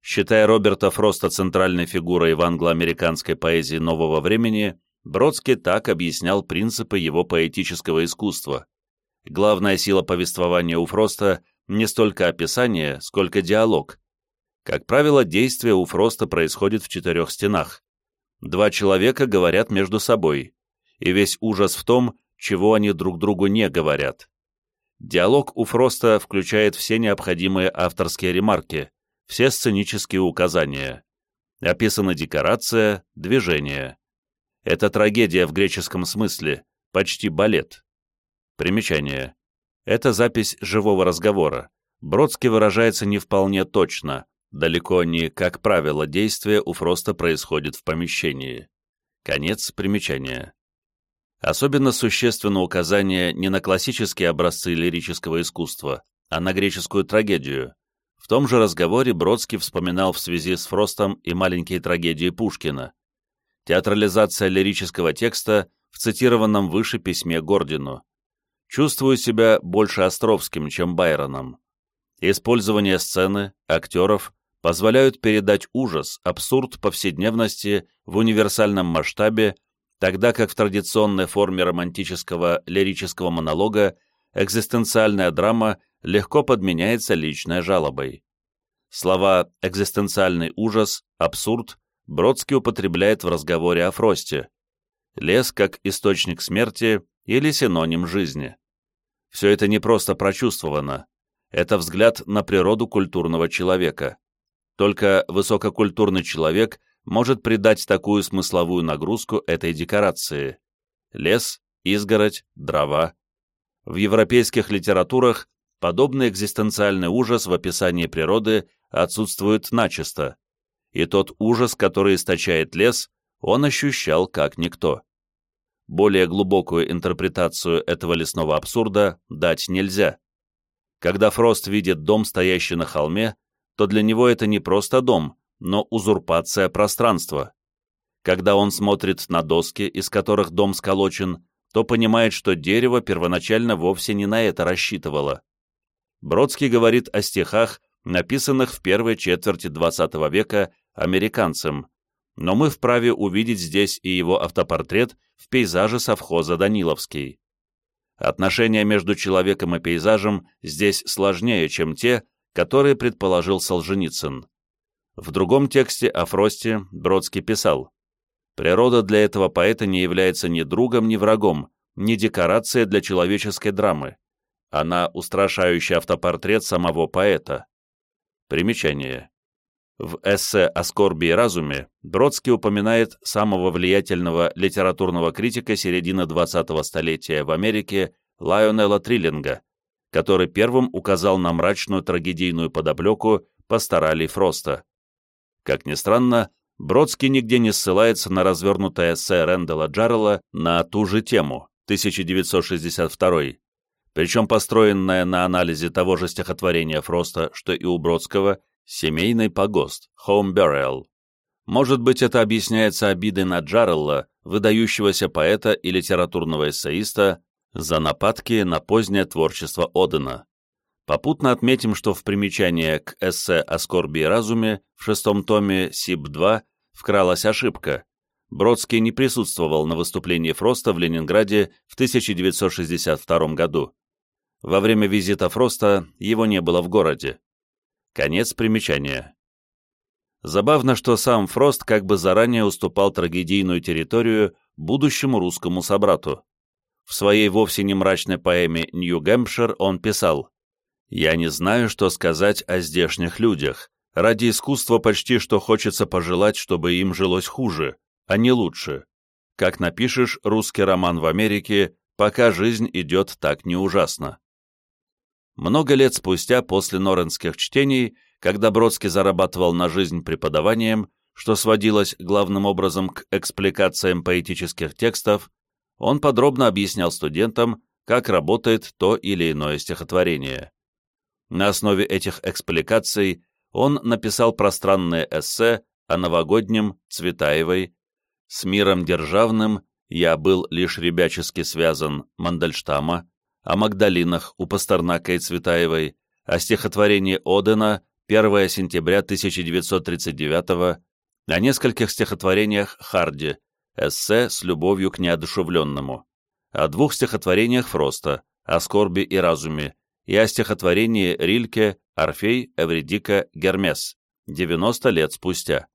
Считая Роберта Фроста центральной фигурой в англо-американской поэзии нового времени, Бродский так объяснял принципы его поэтического искусства. Главная сила повествования у Фроста не столько описание, сколько диалог, как правило, действие у Фроста происходит в четырех стенах. Два человека говорят между собой, и весь ужас в том, чего они друг другу не говорят. Диалог у Фроста включает все необходимые авторские ремарки, все сценические указания. Описана декорация, движение. Это трагедия в греческом смысле, почти балет. Примечание. Это запись живого разговора. Бродский выражается не вполне точно, Далеко не, как правило, действие у Фроста происходит в помещении. Конец примечания. Особенно существенно указание не на классические образцы лирического искусства, а на греческую трагедию. В том же разговоре Бродский вспоминал в связи с Фростом и маленькие трагедии Пушкина. Театрализация лирического текста в цитированном выше письме Гордину. Чувствую себя больше Островским, чем Байроном. Использование сцены, актеров позволяют передать ужас, абсурд повседневности в универсальном масштабе, тогда как в традиционной форме романтического лирического монолога экзистенциальная драма легко подменяется личной жалобой. Слова «экзистенциальный ужас», «абсурд» Бродский употребляет в разговоре о Фросте. Лес как источник смерти или синоним жизни. Все это не просто прочувствовано. Это взгляд на природу культурного человека. Только высококультурный человек может придать такую смысловую нагрузку этой декорации. Лес, изгородь, дрова. В европейских литературах подобный экзистенциальный ужас в описании природы отсутствует начисто, и тот ужас, который источает лес, он ощущал как никто. Более глубокую интерпретацию этого лесного абсурда дать нельзя. Когда Фрост видит дом, стоящий на холме, то для него это не просто дом, но узурпация пространства. Когда он смотрит на доски, из которых дом сколочен, то понимает, что дерево первоначально вовсе не на это рассчитывало. Бродский говорит о стихах, написанных в первой четверти XX века американцем, но мы вправе увидеть здесь и его автопортрет в пейзаже совхоза Даниловский. Отношения между человеком и пейзажем здесь сложнее, чем те, которые предположил Солженицын. В другом тексте о Фросте Бродский писал «Природа для этого поэта не является ни другом, ни врагом, ни декорацией для человеческой драмы. Она устрашающий автопортрет самого поэта». Примечание. В эссе о скорби и разуме Бродский упоминает самого влиятельного литературного критика середины 20-го столетия в Америке Лайонела Триллинга, который первым указал на мрачную трагедийную подоплеку пасторалей Фроста. Как ни странно, Бродский нигде не ссылается на развернутое эссе Рэндала Джаррелла на ту же тему, 1962 причем построенное на анализе того же стихотворения Фроста, что и у Бродского, «Семейный погост», «Home Burial». Может быть, это объясняется обидой на Джаррелла, выдающегося поэта и литературного эссеиста, за нападки на позднее творчество Одена. Попутно отметим, что в примечании к эссе о скорби и разуме в шестом томе СИБ-2 вкралась ошибка. Бродский не присутствовал на выступлении Фроста в Ленинграде в 1962 году. Во время визита Фроста его не было в городе. Конец примечания. Забавно, что сам Фрост как бы заранее уступал трагедийную территорию будущему русскому собрату. В своей вовсе не мрачной поэме «Нью-Гэмпшир» он писал «Я не знаю, что сказать о здешних людях. Ради искусства почти что хочется пожелать, чтобы им жилось хуже, а не лучше. Как напишешь русский роман в Америке, пока жизнь идет так не ужасно». Много лет спустя, после норенских чтений, когда Бродский зарабатывал на жизнь преподаванием, что сводилось главным образом к экспликациям поэтических текстов, он подробно объяснял студентам, как работает то или иное стихотворение. На основе этих экспликаций он написал пространное эссе о новогоднем Цветаевой «С миром державным я был лишь ребячески связан» Мандельштама, о Магдалинах у Пастернака и Цветаевой, о стихотворении Одена 1 сентября 1939 о нескольких стихотворениях Харди, эссе с любовью к неодушевленному, о двух стихотворениях Фроста, о скорби и разуме, и о стихотворении Рильке «Орфей, Эвредика, Гермес» 90 лет спустя.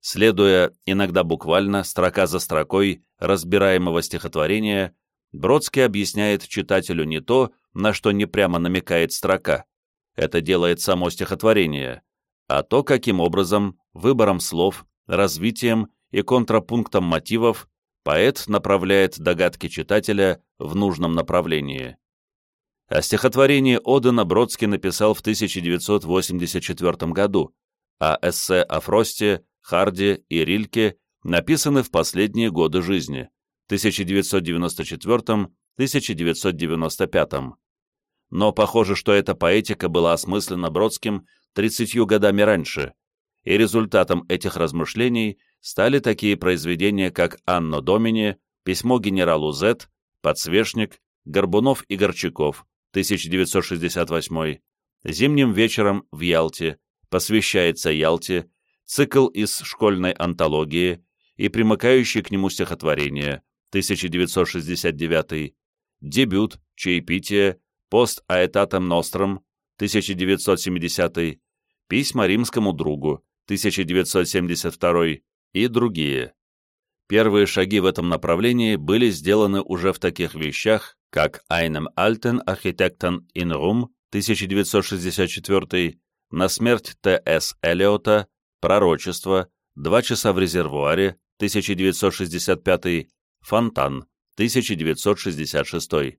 Следуя, иногда буквально, строка за строкой разбираемого стихотворения, Бродский объясняет читателю не то, на что не прямо намекает строка, это делает само стихотворение, а то, каким образом, выбором слов, развитием и контрапунктом мотивов поэт направляет догадки читателя в нужном направлении. О стихотворении Одена Бродский написал в 1984 году, а эссе о Фросте, Харде и Рильке написаны в последние годы жизни, 1994-1995 но похоже, что эта поэтика была осмыслена Бродским тридцатью годами раньше, и результатом этих размышлений стали такие произведения, как «Анно Домини», «Письмо генералу З», «Подсвечник», «Горбунов и Горчаков», 1968, «Зимним вечером в Ялте», «Посвящается Ялте», цикл из школьной антологии и примыкающие к нему стихотворения, 1969, дебют, чаепитие, пост Аэтатом Ностром, 1970, письма римскому другу, 1972 и другие. Первые шаги в этом направлении были сделаны уже в таких вещах, как «Einem alten Architekten in Rum» 1964, «На смерть Т.С. Эллиота», «Пророчество», «Два часа в резервуаре» 1965, «Фонтан» 1966.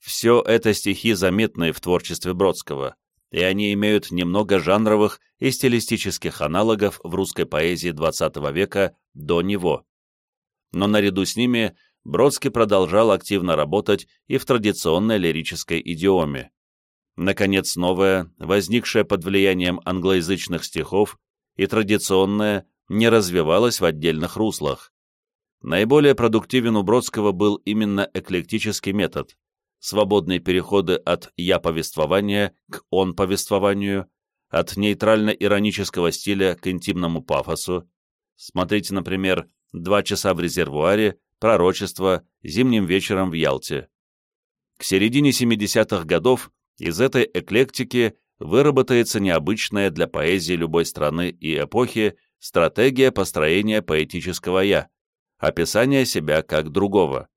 Все это стихи, заметные в творчестве Бродского, и они имеют немного жанровых и стилистических аналогов в русской поэзии XX века до него. Но наряду с ними Бродский продолжал активно работать и в традиционной лирической идиоме. Наконец, новое, возникшее под влиянием англоязычных стихов, и традиционное не развивалось в отдельных руслах. Наиболее продуктивен у Бродского был именно эклектический метод, свободные переходы от «я-повествования» к «он-повествованию», от нейтрально-иронического стиля к интимному пафосу. Смотрите, например, «Два часа в резервуаре», «Пророчество», «Зимним вечером в Ялте». К середине 70-х годов из этой эклектики выработается необычная для поэзии любой страны и эпохи стратегия построения поэтического «я», описание себя как другого.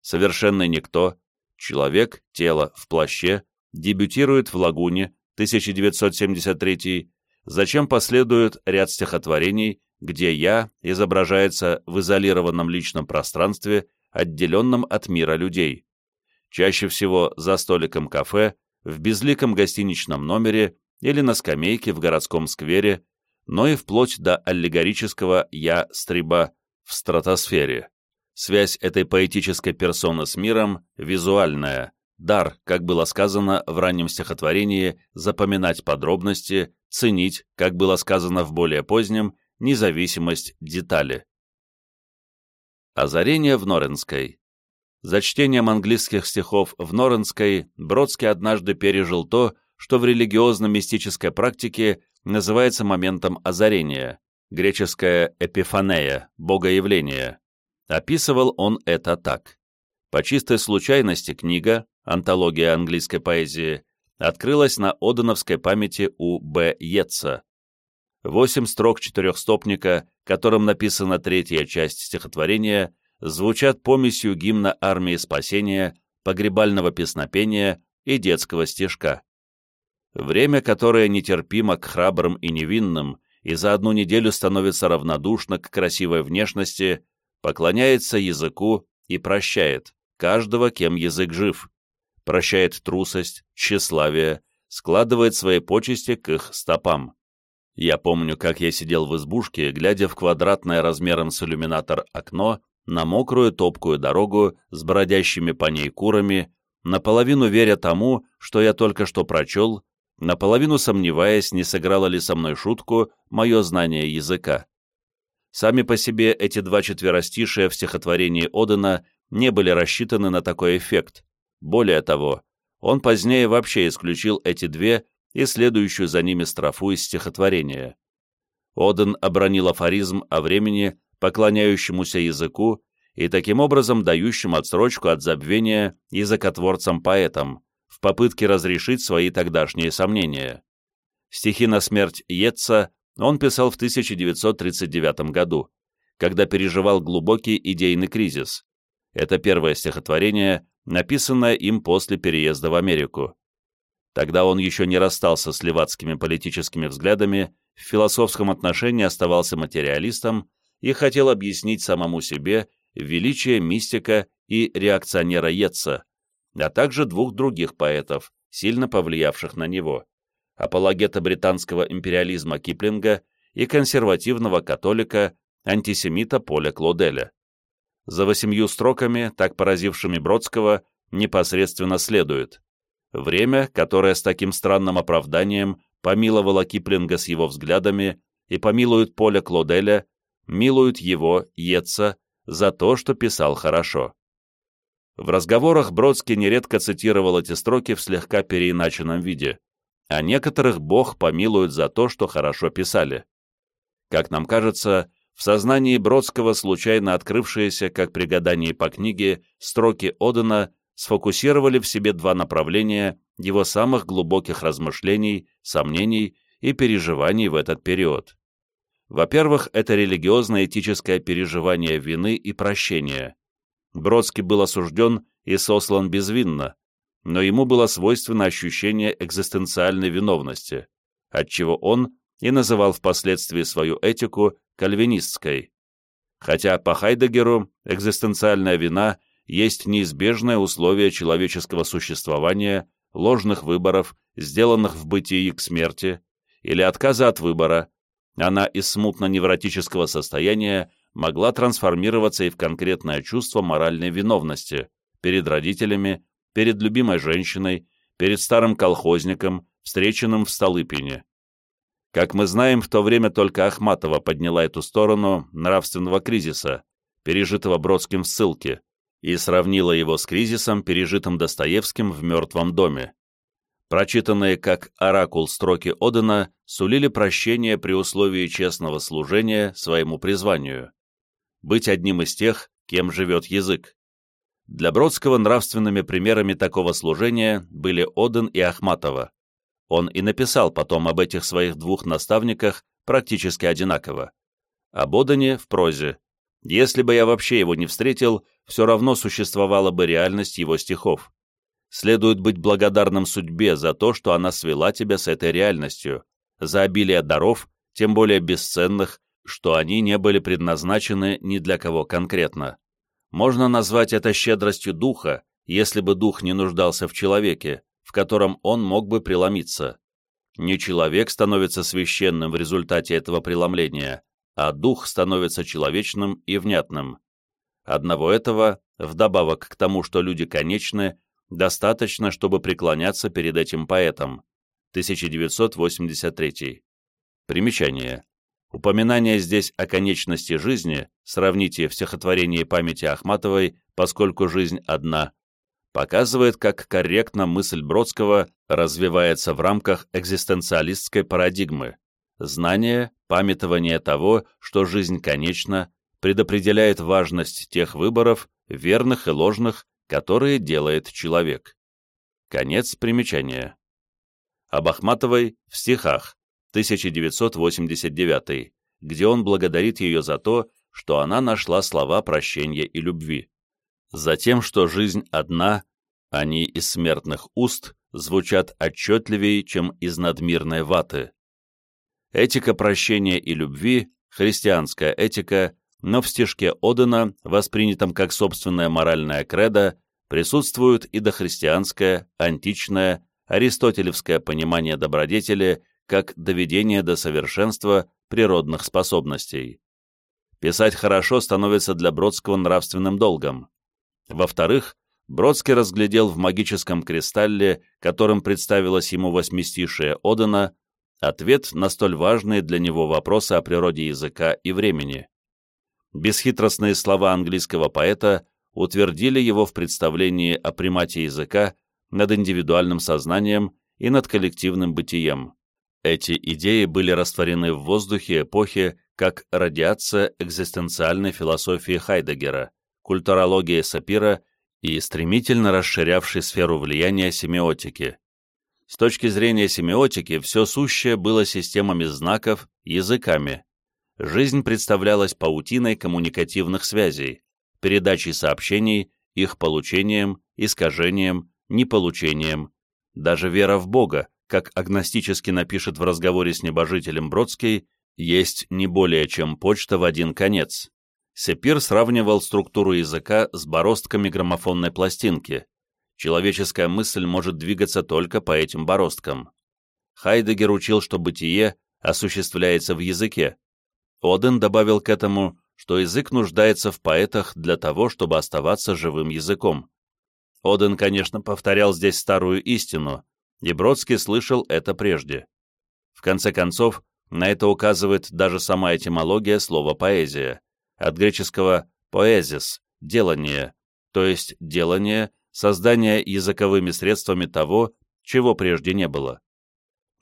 Совершенный никто, Человек, тело в плаще, дебютирует в «Лагуне» 1973 зачем последует ряд стихотворений, где «я» изображается в изолированном личном пространстве, отделенном от мира людей. Чаще всего за столиком кафе, в безликом гостиничном номере или на скамейке в городском сквере, но и вплоть до аллегорического «я-стреба» в стратосфере. Связь этой поэтической персоны с миром визуальная, дар, как было сказано в раннем стихотворении, запоминать подробности, ценить, как было сказано в более позднем, независимость детали. Озарение в Норенской За чтением английских стихов в Норенской Бродский однажды пережил то, что в религиозно-мистической практике называется моментом озарения, греческое «эпифанея» — богоявление. Описывал он это так. По чистой случайности книга, антология английской поэзии, открылась на Одановской памяти у Б. Йетса. Восемь строк четырехстопника, которым написана третья часть стихотворения, звучат помесью гимна армии спасения, погребального песнопения и детского стишка. Время, которое нетерпимо к храбрым и невинным, и за одну неделю становится равнодушно к красивой внешности, поклоняется языку и прощает каждого, кем язык жив, прощает трусость, тщеславие, складывает свои почести к их стопам. Я помню, как я сидел в избушке, глядя в квадратное размером с иллюминатор окно на мокрую топкую дорогу с бродящими по ней курами, наполовину веря тому, что я только что прочел, наполовину сомневаясь, не сыграло ли со мной шутку мое знание языка. Сами по себе эти два четверостишия в стихотворении Одена не были рассчитаны на такой эффект. Более того, он позднее вообще исключил эти две и следующую за ними строфу из стихотворения. Оден обронил афоризм о времени, поклоняющемуся языку и таким образом дающим отсрочку от забвения языкотворцам-поэтам в попытке разрешить свои тогдашние сомнения. Стихи на смерть Йетца он писал в 1939 году, когда переживал глубокий идейный кризис. Это первое стихотворение, написанное им после переезда в Америку. Тогда он еще не расстался с левацкими политическими взглядами, в философском отношении оставался материалистом и хотел объяснить самому себе величие мистика и реакционера Йетца, а также двух других поэтов, сильно повлиявших на него апологета британского империализма Киплинга и консервативного католика, антисемита Поля Клоделя. За восемью строками, так поразившими Бродского, непосредственно следует время, которое с таким странным оправданием помиловало Киплинга с его взглядами и помилует Поля Клоделя, милует его, Йетса, за то, что писал хорошо. В разговорах Бродский нередко цитировал эти строки в слегка переиначенном виде а некоторых Бог помилует за то, что хорошо писали. Как нам кажется, в сознании Бродского случайно открывшиеся, как при гадании по книге, строки Одена сфокусировали в себе два направления его самых глубоких размышлений, сомнений и переживаний в этот период. Во-первых, это религиозно-этическое переживание вины и прощения. Бродский был осужден и сослан безвинно, но ему было свойственно ощущение экзистенциальной виновности, отчего он и называл впоследствии свою этику кальвинистской. Хотя по Хайдегеру экзистенциальная вина есть неизбежное условие человеческого существования, ложных выборов, сделанных в бытии к смерти, или отказа от выбора, она из смутно-невротического состояния могла трансформироваться и в конкретное чувство моральной виновности перед родителями, перед любимой женщиной, перед старым колхозником, встреченным в Столыпине. Как мы знаем, в то время только Ахматова подняла эту сторону нравственного кризиса, пережитого Бродским в ссылке, и сравнила его с кризисом, пережитым Достоевским в «Мертвом доме». Прочитанные как оракул строки Одена сулили прощение при условии честного служения своему призванию. Быть одним из тех, кем живет язык. Для Бродского нравственными примерами такого служения были Оден и Ахматова. Он и написал потом об этих своих двух наставниках практически одинаково. Об Одене в прозе. Если бы я вообще его не встретил, все равно существовала бы реальность его стихов. Следует быть благодарным судьбе за то, что она свела тебя с этой реальностью, за обилие даров, тем более бесценных, что они не были предназначены ни для кого конкретно. Можно назвать это щедростью духа, если бы дух не нуждался в человеке, в котором он мог бы преломиться. не человек становится священным в результате этого преломления, а дух становится человечным и внятным. Одного этого, вдобавок к тому, что люди конечны, достаточно, чтобы преклоняться перед этим поэтом. 1983. Примечание. Упоминание здесь о конечности жизни, сравните в стихотворении памяти Ахматовой, поскольку жизнь одна, показывает, как корректно мысль Бродского развивается в рамках экзистенциалистской парадигмы. Знание, памятование того, что жизнь конечна, предопределяет важность тех выборов, верных и ложных, которые делает человек. Конец примечания. Об Ахматовой в стихах 1989, где он благодарит ее за то, что она нашла слова прощения и любви. Затем, что жизнь одна, они из смертных уст звучат отчетливее, чем из надмирной ваты. Этика прощения и любви, христианская этика, но в стишке Одена, воспринятом как собственная моральная кредо, присутствует и дохристианское, античное, аристотелевское понимание добродетели как доведение до совершенства природных способностей. Писать хорошо становится для Бродского нравственным долгом. Во-вторых, Бродский разглядел в магическом кристалле, которым представилось ему восьмистишее Одена, ответ на столь важные для него вопросы о природе языка и времени. Бесхитростные слова английского поэта утвердили его в представлении о примате языка над индивидуальным сознанием и над коллективным бытием. Эти идеи были растворены в воздухе эпохи как радиация экзистенциальной философии Хайдегера, культурология Сапира и стремительно расширявшей сферу влияния семиотики. С точки зрения семиотики, все сущее было системами знаков, языками. Жизнь представлялась паутиной коммуникативных связей, передачей сообщений, их получением, искажением, неполучением. Даже вера в Бога, как агностически напишет в разговоре с небожителем Бродский, есть не более чем почта в один конец. Сепир сравнивал структуру языка с бороздками граммофонной пластинки. Человеческая мысль может двигаться только по этим бороздкам. Хайдегер учил, что бытие осуществляется в языке. Оден добавил к этому, что язык нуждается в поэтах для того, чтобы оставаться живым языком. Оден, конечно, повторял здесь старую истину, и Бродский слышал это прежде. В конце концов, на это указывает даже сама этимология слова «поэзия», от греческого «поэзис» — «делание», то есть делание, создание языковыми средствами того, чего прежде не было.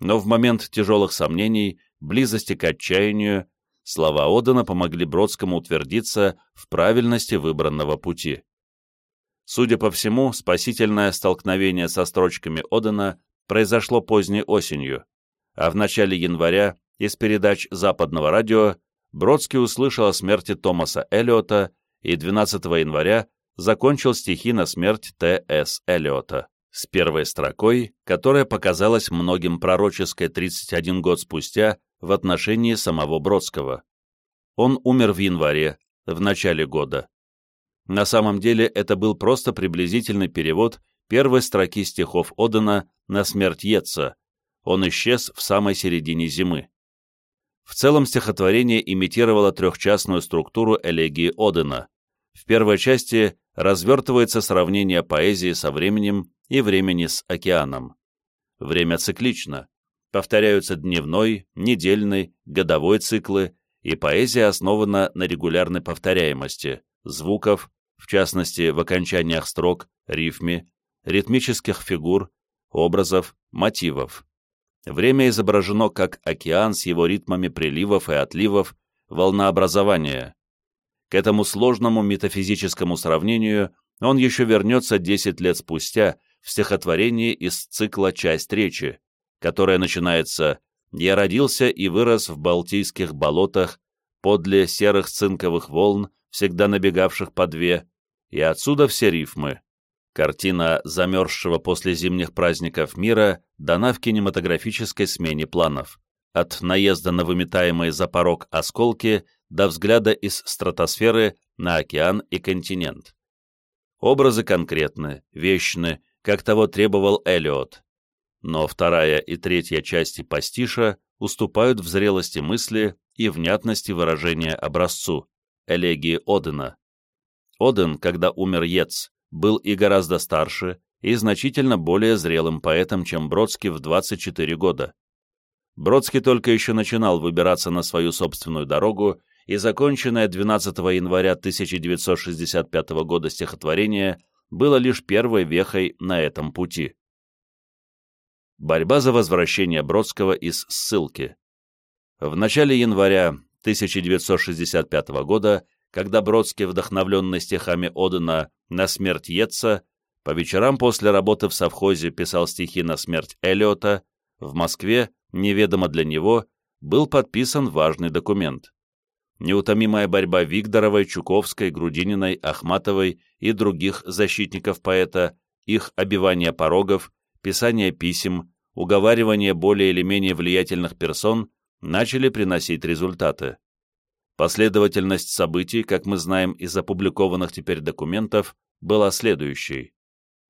Но в момент тяжелых сомнений, близости к отчаянию, слова Одена помогли Бродскому утвердиться в правильности выбранного пути. Судя по всему, спасительное столкновение со строчками Одена произошло поздней осенью, а в начале января из передач западного радио Бродский услышал о смерти Томаса Эллиота и 12 января закончил стихи на смерть Т.С. Эллиота с первой строкой, которая показалась многим пророческой 31 год спустя в отношении самого Бродского. Он умер в январе, в начале года. На самом деле это был просто приблизительный перевод первой строки стихов Одена на смерть Йетса. Он исчез в самой середине зимы. В целом стихотворение имитировало трехчастную структуру элегии Одена. В первой части развертывается сравнение поэзии со временем и времени с океаном. Время циклично. Повторяются дневной, недельный, годовой циклы, и поэзия основана на регулярной повторяемости звуков, в частности в окончаниях строк, рифме, ритмических фигур, образов, мотивов. Время изображено как океан с его ритмами приливов и отливов, волнообразования. К этому сложному метафизическому сравнению он еще вернется 10 лет спустя в стихотворении из цикла «Часть речи», которое начинается «Я родился и вырос в Балтийских болотах, подле серых цинковых волн, всегда набегавших по две, и отсюда все рифмы. Картина замерзшего после зимних праздников мира дана в кинематографической смене планов. От наезда на выметаемые за порог осколки до взгляда из стратосферы на океан и континент. Образы конкретны, вечны, как того требовал Элиот. но вторая и третья части пастиша уступают в зрелости мысли и внятности выражения образцу, элегии Одена. Оден, когда умер Ец, был и гораздо старше, и значительно более зрелым поэтом, чем Бродский в 24 года. Бродский только еще начинал выбираться на свою собственную дорогу, и законченное 12 января 1965 года стихотворение было лишь первой вехой на этом пути. Борьба за возвращение Бродского из ссылки. В начале января 1965 года, когда Бродский, вдохновленный стихами Одена на смерть Йетца, по вечерам после работы в совхозе писал стихи на смерть Эллиота, в Москве, неведомо для него, был подписан важный документ. Неутомимая борьба Вигдоровой, Чуковской, Грудининой, Ахматовой и других защитников поэта, их обивание порогов, писание писем, уговаривание более или менее влиятельных персон начали приносить результаты. Последовательность событий, как мы знаем из опубликованных теперь документов, была следующей.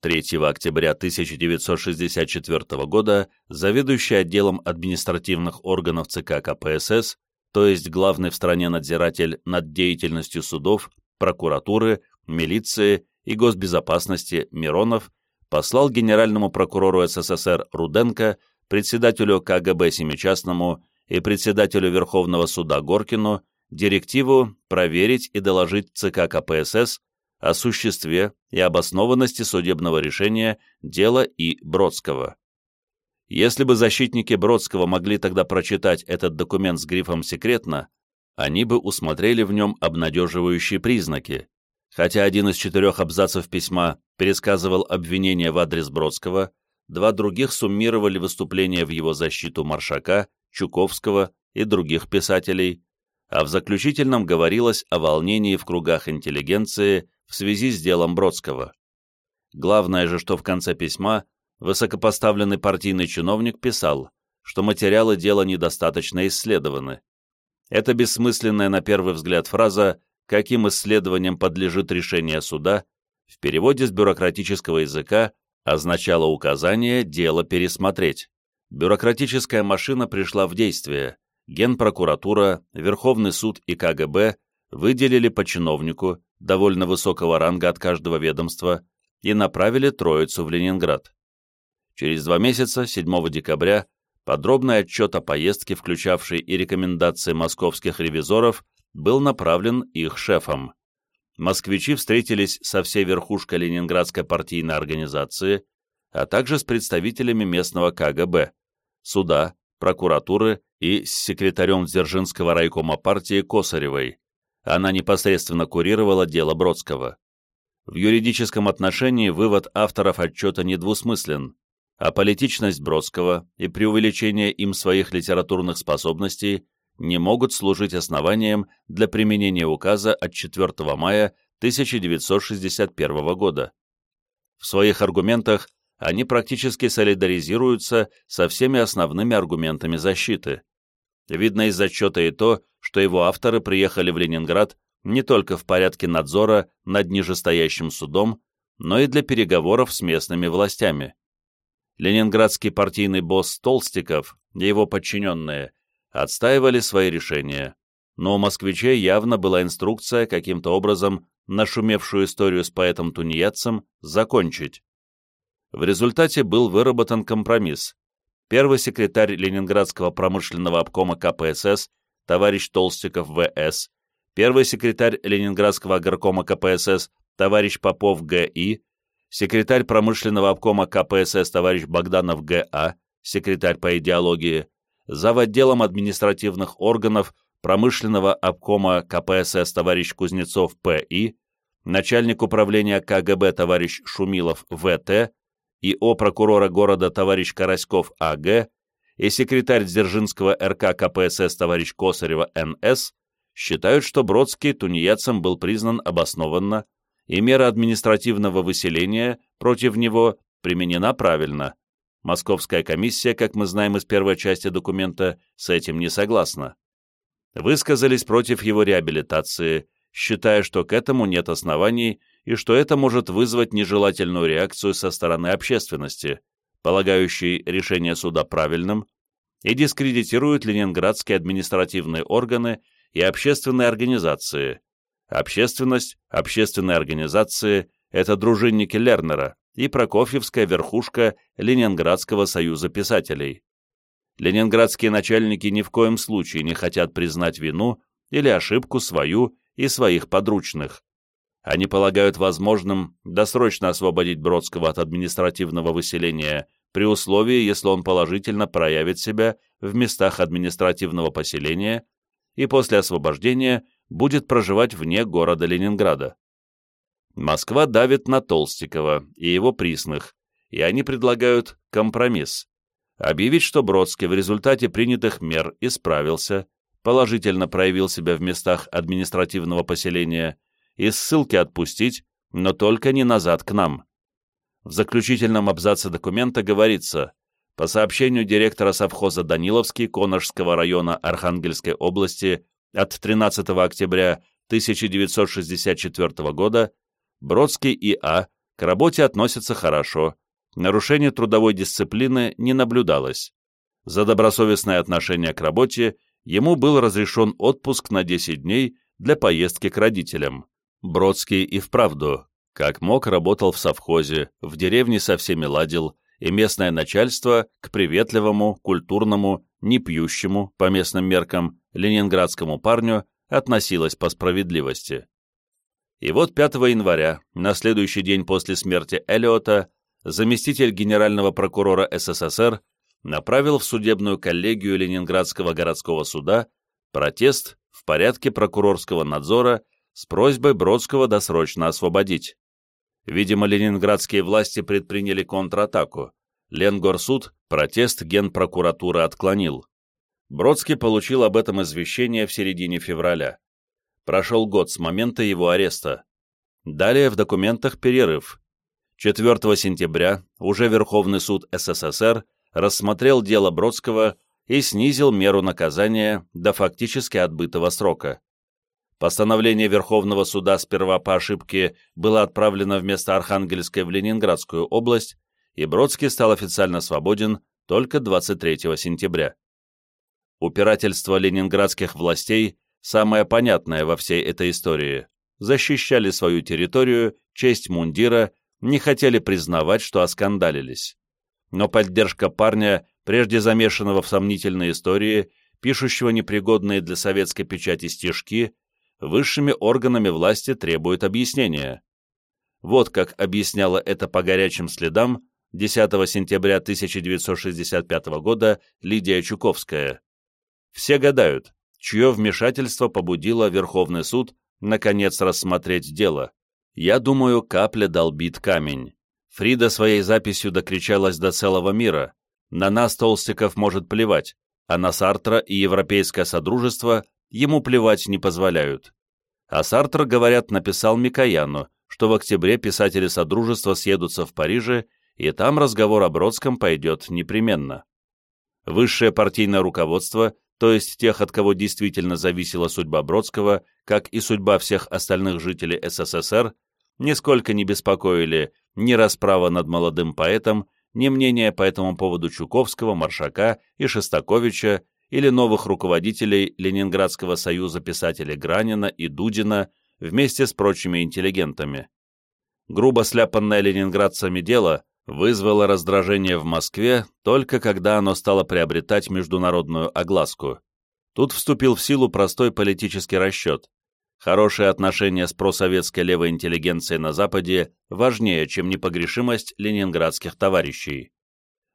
3 октября 1964 года заведующий отделом административных органов ЦК КПСС, то есть главный в стране надзиратель над деятельностью судов, прокуратуры, милиции и госбезопасности Миронов, послал генеральному прокурору СССР Руденко, председателю КГБ Семичастному и председателю Верховного суда Горкину директиву проверить и доложить ЦК КПСС о существе и обоснованности судебного решения дела И. Бродского. Если бы защитники Бродского могли тогда прочитать этот документ с грифом «секретно», они бы усмотрели в нем обнадеживающие признаки. Хотя один из четырех абзацев письма пересказывал обвинения в адрес Бродского, два других суммировали выступления в его защиту Маршака, Чуковского и других писателей, а в заключительном говорилось о волнении в кругах интеллигенции в связи с делом Бродского. Главное же, что в конце письма высокопоставленный партийный чиновник писал, что материалы дела недостаточно исследованы. Эта бессмысленная на первый взгляд фраза «каким исследованиям подлежит решение суда» в переводе с бюрократического языка означало указание дело пересмотреть. Бюрократическая машина пришла в действие. Генпрокуратура, Верховный суд и КГБ выделили по чиновнику, довольно высокого ранга от каждого ведомства, и направили Троицу в Ленинград. Через два месяца, 7 декабря, подробный отчет о поездке, включавший и рекомендации московских ревизоров, был направлен их шефам. Москвичи встретились со всей верхушкой Ленинградской партийной организации, а также с представителями местного КГБ, суда, прокуратуры и с секретарем Дзержинского райкома партии Косаревой, она непосредственно курировала дело Бродского. В юридическом отношении вывод авторов отчета недвусмыслен, а политичность Бродского и преувеличение им своих литературных способностей не могут служить основанием для применения указа от 4 мая 1961 года. В своих аргументах они практически солидаризируются со всеми основными аргументами защиты. Видно из отчета и то, что его авторы приехали в Ленинград не только в порядке надзора над нижестоящим судом, но и для переговоров с местными властями. Ленинградский партийный босс Толстиков и его подчиненные отстаивали свои решения, но у москвичей явно была инструкция каким-то образом нашумевшую историю с поэтом-тунеядцем закончить. В результате был выработан компромисс. Первый секретарь Ленинградского промышленного обкома КПСС товарищ Толстиков В.С., первый секретарь Ленинградского горкома КПСС товарищ Попов Г.И., секретарь промышленного обкома КПСС товарищ Богданов Г.А., секретарь по идеологии, зав. отделом административных органов промышленного обкома КПСС товарищ Кузнецов П.И., начальник управления КГБ товарищ Шумилов В.Т., и о прокурора города товарищ Караськов А.Г., и секретарь Дзержинского РК КПСС товарищ Косарева Н.С. считают, что Бродский тунеядцем был признан обоснованно, и мера административного выселения против него применена правильно. Московская комиссия, как мы знаем из первой части документа, с этим не согласна. Высказались против его реабилитации, считая, что к этому нет оснований и что это может вызвать нежелательную реакцию со стороны общественности, полагающий решение суда правильным, и дискредитирует ленинградские административные органы и общественные организации. Общественность, общественные организации – это дружинники Лернера и Прокофьевская верхушка Ленинградского союза писателей. Ленинградские начальники ни в коем случае не хотят признать вину или ошибку свою и своих подручных. Они полагают возможным досрочно освободить Бродского от административного выселения при условии, если он положительно проявит себя в местах административного поселения и после освобождения будет проживать вне города Ленинграда. Москва давит на Толстикова и его присных, и они предлагают компромисс. Объявить, что Бродский в результате принятых мер исправился, положительно проявил себя в местах административного поселения, и ссылки отпустить, но только не назад к нам. В заключительном абзаце документа говорится, по сообщению директора совхоза Даниловский Коношского района Архангельской области от 13 октября 1964 года, Бродский и А. к работе относятся хорошо, нарушение трудовой дисциплины не наблюдалось. За добросовестное отношение к работе ему был разрешен отпуск на 10 дней для поездки к родителям. Бродский и вправду, как мог, работал в совхозе, в деревне со всеми ладил, и местное начальство к приветливому, культурному, не пьющему, по местным меркам, ленинградскому парню относилось по справедливости. И вот 5 января, на следующий день после смерти Эллиота, заместитель генерального прокурора СССР направил в судебную коллегию Ленинградского городского суда протест в порядке прокурорского надзора с просьбой Бродского досрочно освободить. Видимо, ленинградские власти предприняли контратаку. Ленгорсуд протест генпрокуратуры отклонил. Бродский получил об этом извещение в середине февраля. Прошел год с момента его ареста. Далее в документах перерыв. 4 сентября уже Верховный суд СССР рассмотрел дело Бродского и снизил меру наказания до фактически отбытого срока. Постановление Верховного суда сперва по ошибке было отправлено вместо Архангельской в Ленинградскую область, и Бродский стал официально свободен только 23 сентября. Упирательство ленинградских властей самое понятное во всей этой истории. Защищали свою территорию, честь мундира, не хотели признавать, что оскандалились. Но поддержка парня, прежде замешанного в сомнительной истории, пишущего непригодные для советской печати стишки, высшими органами власти требует объяснения. Вот как объясняла это по горячим следам 10 сентября 1965 года Лидия Чуковская. Все гадают, чье вмешательство побудило Верховный суд наконец рассмотреть дело. Я думаю, капля долбит камень. Фрида своей записью докричалась до целого мира. На нас Толстиков может плевать, а на Сартра и Европейское Содружество ему плевать не позволяют. А Сартр, говорят, написал Микояну, что в октябре писатели Содружества съедутся в Париже, и там разговор о Бродском пойдет непременно. Высшее партийное руководство, то есть тех, от кого действительно зависела судьба Бродского, как и судьба всех остальных жителей СССР, нисколько не беспокоили ни расправа над молодым поэтом, ни мнения по этому поводу Чуковского, Маршака и Шостаковича, или новых руководителей Ленинградского союза писателей Гранина и Дудина вместе с прочими интеллигентами. Грубо сляпанное ленинградцами дело вызвало раздражение в Москве только когда оно стало приобретать международную огласку. Тут вступил в силу простой политический расчет. Хорошие отношения с просоветской левой интеллигенцией на Западе важнее, чем непогрешимость ленинградских товарищей.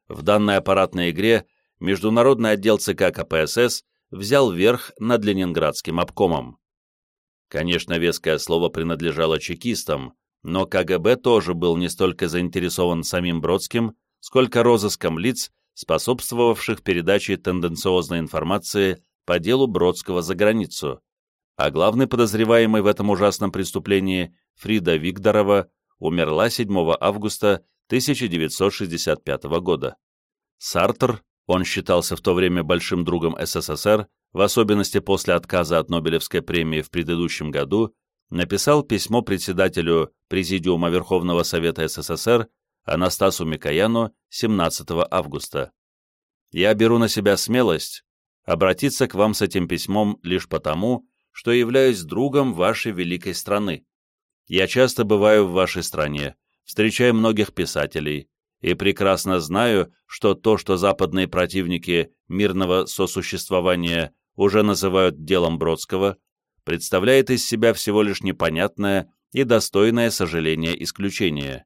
В данной аппаратной игре международный отдел ЦК КПСС взял верх над ленинградским обкомом. Конечно, веское слово принадлежало чекистам, но КГБ тоже был не столько заинтересован самим Бродским, сколько розыском лиц, способствовавших передаче тенденциозной информации по делу Бродского за границу. А главный подозреваемый в этом ужасном преступлении, Фрида Викторова, умерла 7 августа 1965 года. Сартр он считался в то время большим другом СССР, в особенности после отказа от Нобелевской премии в предыдущем году, написал письмо председателю Президиума Верховного Совета СССР Анастасу Микояну 17 августа. Я беру на себя смелость обратиться к вам с этим письмом лишь потому, что являюсь другом вашей великой страны. Я часто бываю в вашей стране, встречаю многих писателей, и прекрасно знаю, что то, что западные противники мирного сосуществования уже называют делом Бродского, представляет из себя всего лишь непонятное и достойное сожаления исключение.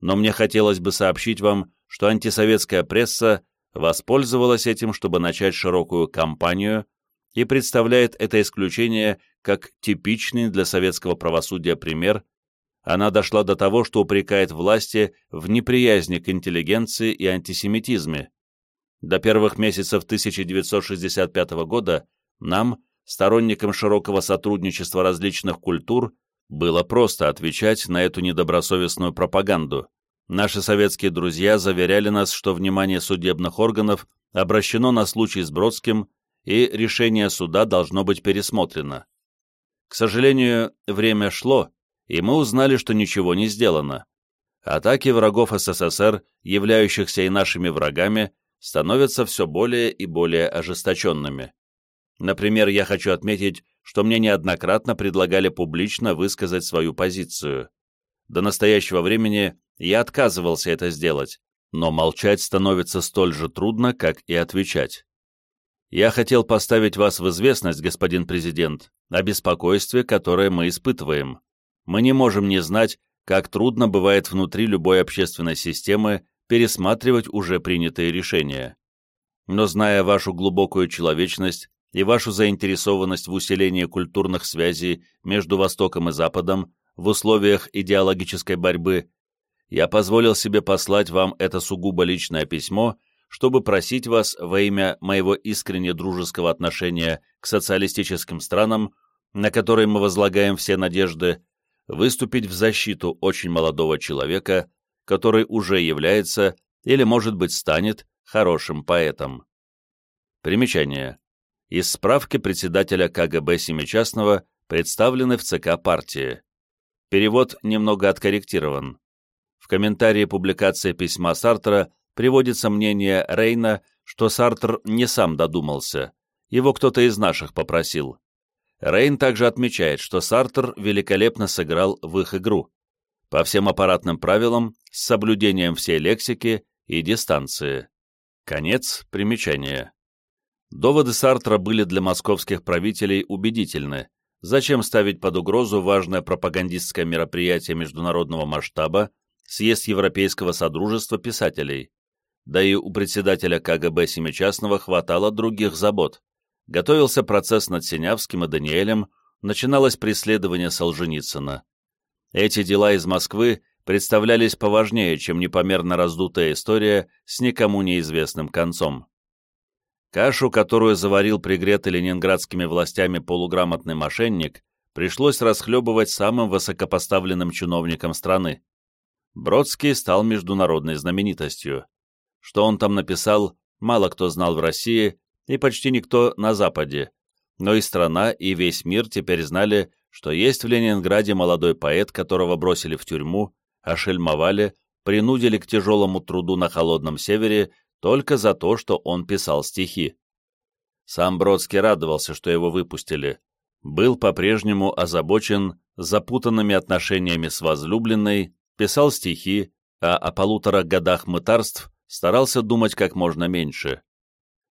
Но мне хотелось бы сообщить вам, что антисоветская пресса воспользовалась этим, чтобы начать широкую кампанию и представляет это исключение как типичный для советского правосудия пример, она дошла до того, что упрекает власти в неприязни к интеллигенции и антисемитизме. До первых месяцев 1965 года нам, сторонникам широкого сотрудничества различных культур, было просто отвечать на эту недобросовестную пропаганду. Наши советские друзья заверяли нас, что внимание судебных органов обращено на случай с Бродским, и решение суда должно быть пересмотрено. К сожалению, время шло, и мы узнали, что ничего не сделано. Атаки врагов СССР, являющихся и нашими врагами, становятся все более и более ожесточенными. Например, я хочу отметить, что мне неоднократно предлагали публично высказать свою позицию. До настоящего времени я отказывался это сделать, но молчать становится столь же трудно, как и отвечать. Я хотел поставить вас в известность, господин президент, о беспокойстве, которое мы испытываем. Мы не можем не знать, как трудно бывает внутри любой общественной системы пересматривать уже принятые решения. Но зная вашу глубокую человечность и вашу заинтересованность в усилении культурных связей между Востоком и Западом в условиях идеологической борьбы, я позволил себе послать вам это сугубо личное письмо, чтобы просить вас во имя моего искренне дружеского отношения к социалистическим странам, на которые мы возлагаем все надежды, выступить в защиту очень молодого человека, который уже является или, может быть, станет хорошим поэтом. Примечание. Из справки председателя КГБ Семичастного представлены в ЦК партии. Перевод немного откорректирован. В комментарии публикации письма Сартера приводится мнение Рейна, что Сартер не сам додумался, его кто-то из наших попросил. Рейн также отмечает, что Сартер великолепно сыграл в их игру, по всем аппаратным правилам, с соблюдением всей лексики и дистанции. Конец примечания. Доводы Сартра были для московских правителей убедительны. Зачем ставить под угрозу важное пропагандистское мероприятие международного масштаба, съезд Европейского Содружества писателей? Да и у председателя КГБ Семичастного хватало других забот готовился процесс над Синявским и Даниэлем, начиналось преследование Солженицына. Эти дела из Москвы представлялись поважнее, чем непомерно раздутая история с никому неизвестным концом. Кашу, которую заварил пригретый ленинградскими властями полуграмотный мошенник, пришлось расхлебывать самым высокопоставленным чиновникам страны. Бродский стал международной знаменитостью. Что он там написал, мало кто знал в России, и почти никто на Западе, но и страна, и весь мир теперь знали, что есть в Ленинграде молодой поэт, которого бросили в тюрьму, ошельмовали, принудили к тяжелому труду на холодном севере только за то, что он писал стихи. Сам Бродский радовался, что его выпустили. Был по-прежнему озабочен запутанными отношениями с возлюбленной, писал стихи, а о полутора годах мытарств старался думать как можно меньше.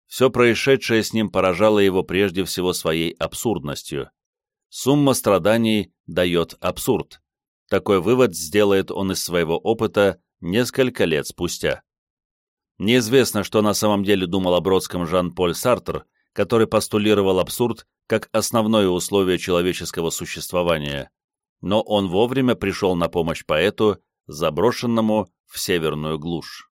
Все происшедшее с ним поражало его прежде всего своей абсурдностью. Сумма страданий дает абсурд. Такой вывод сделает он из своего опыта несколько лет спустя. Неизвестно, что на самом деле думал о Бродском Жан-Поль Сартр, который постулировал абсурд как основное условие человеческого существования, но он вовремя пришел на помощь поэту, заброшенному в северную глушь.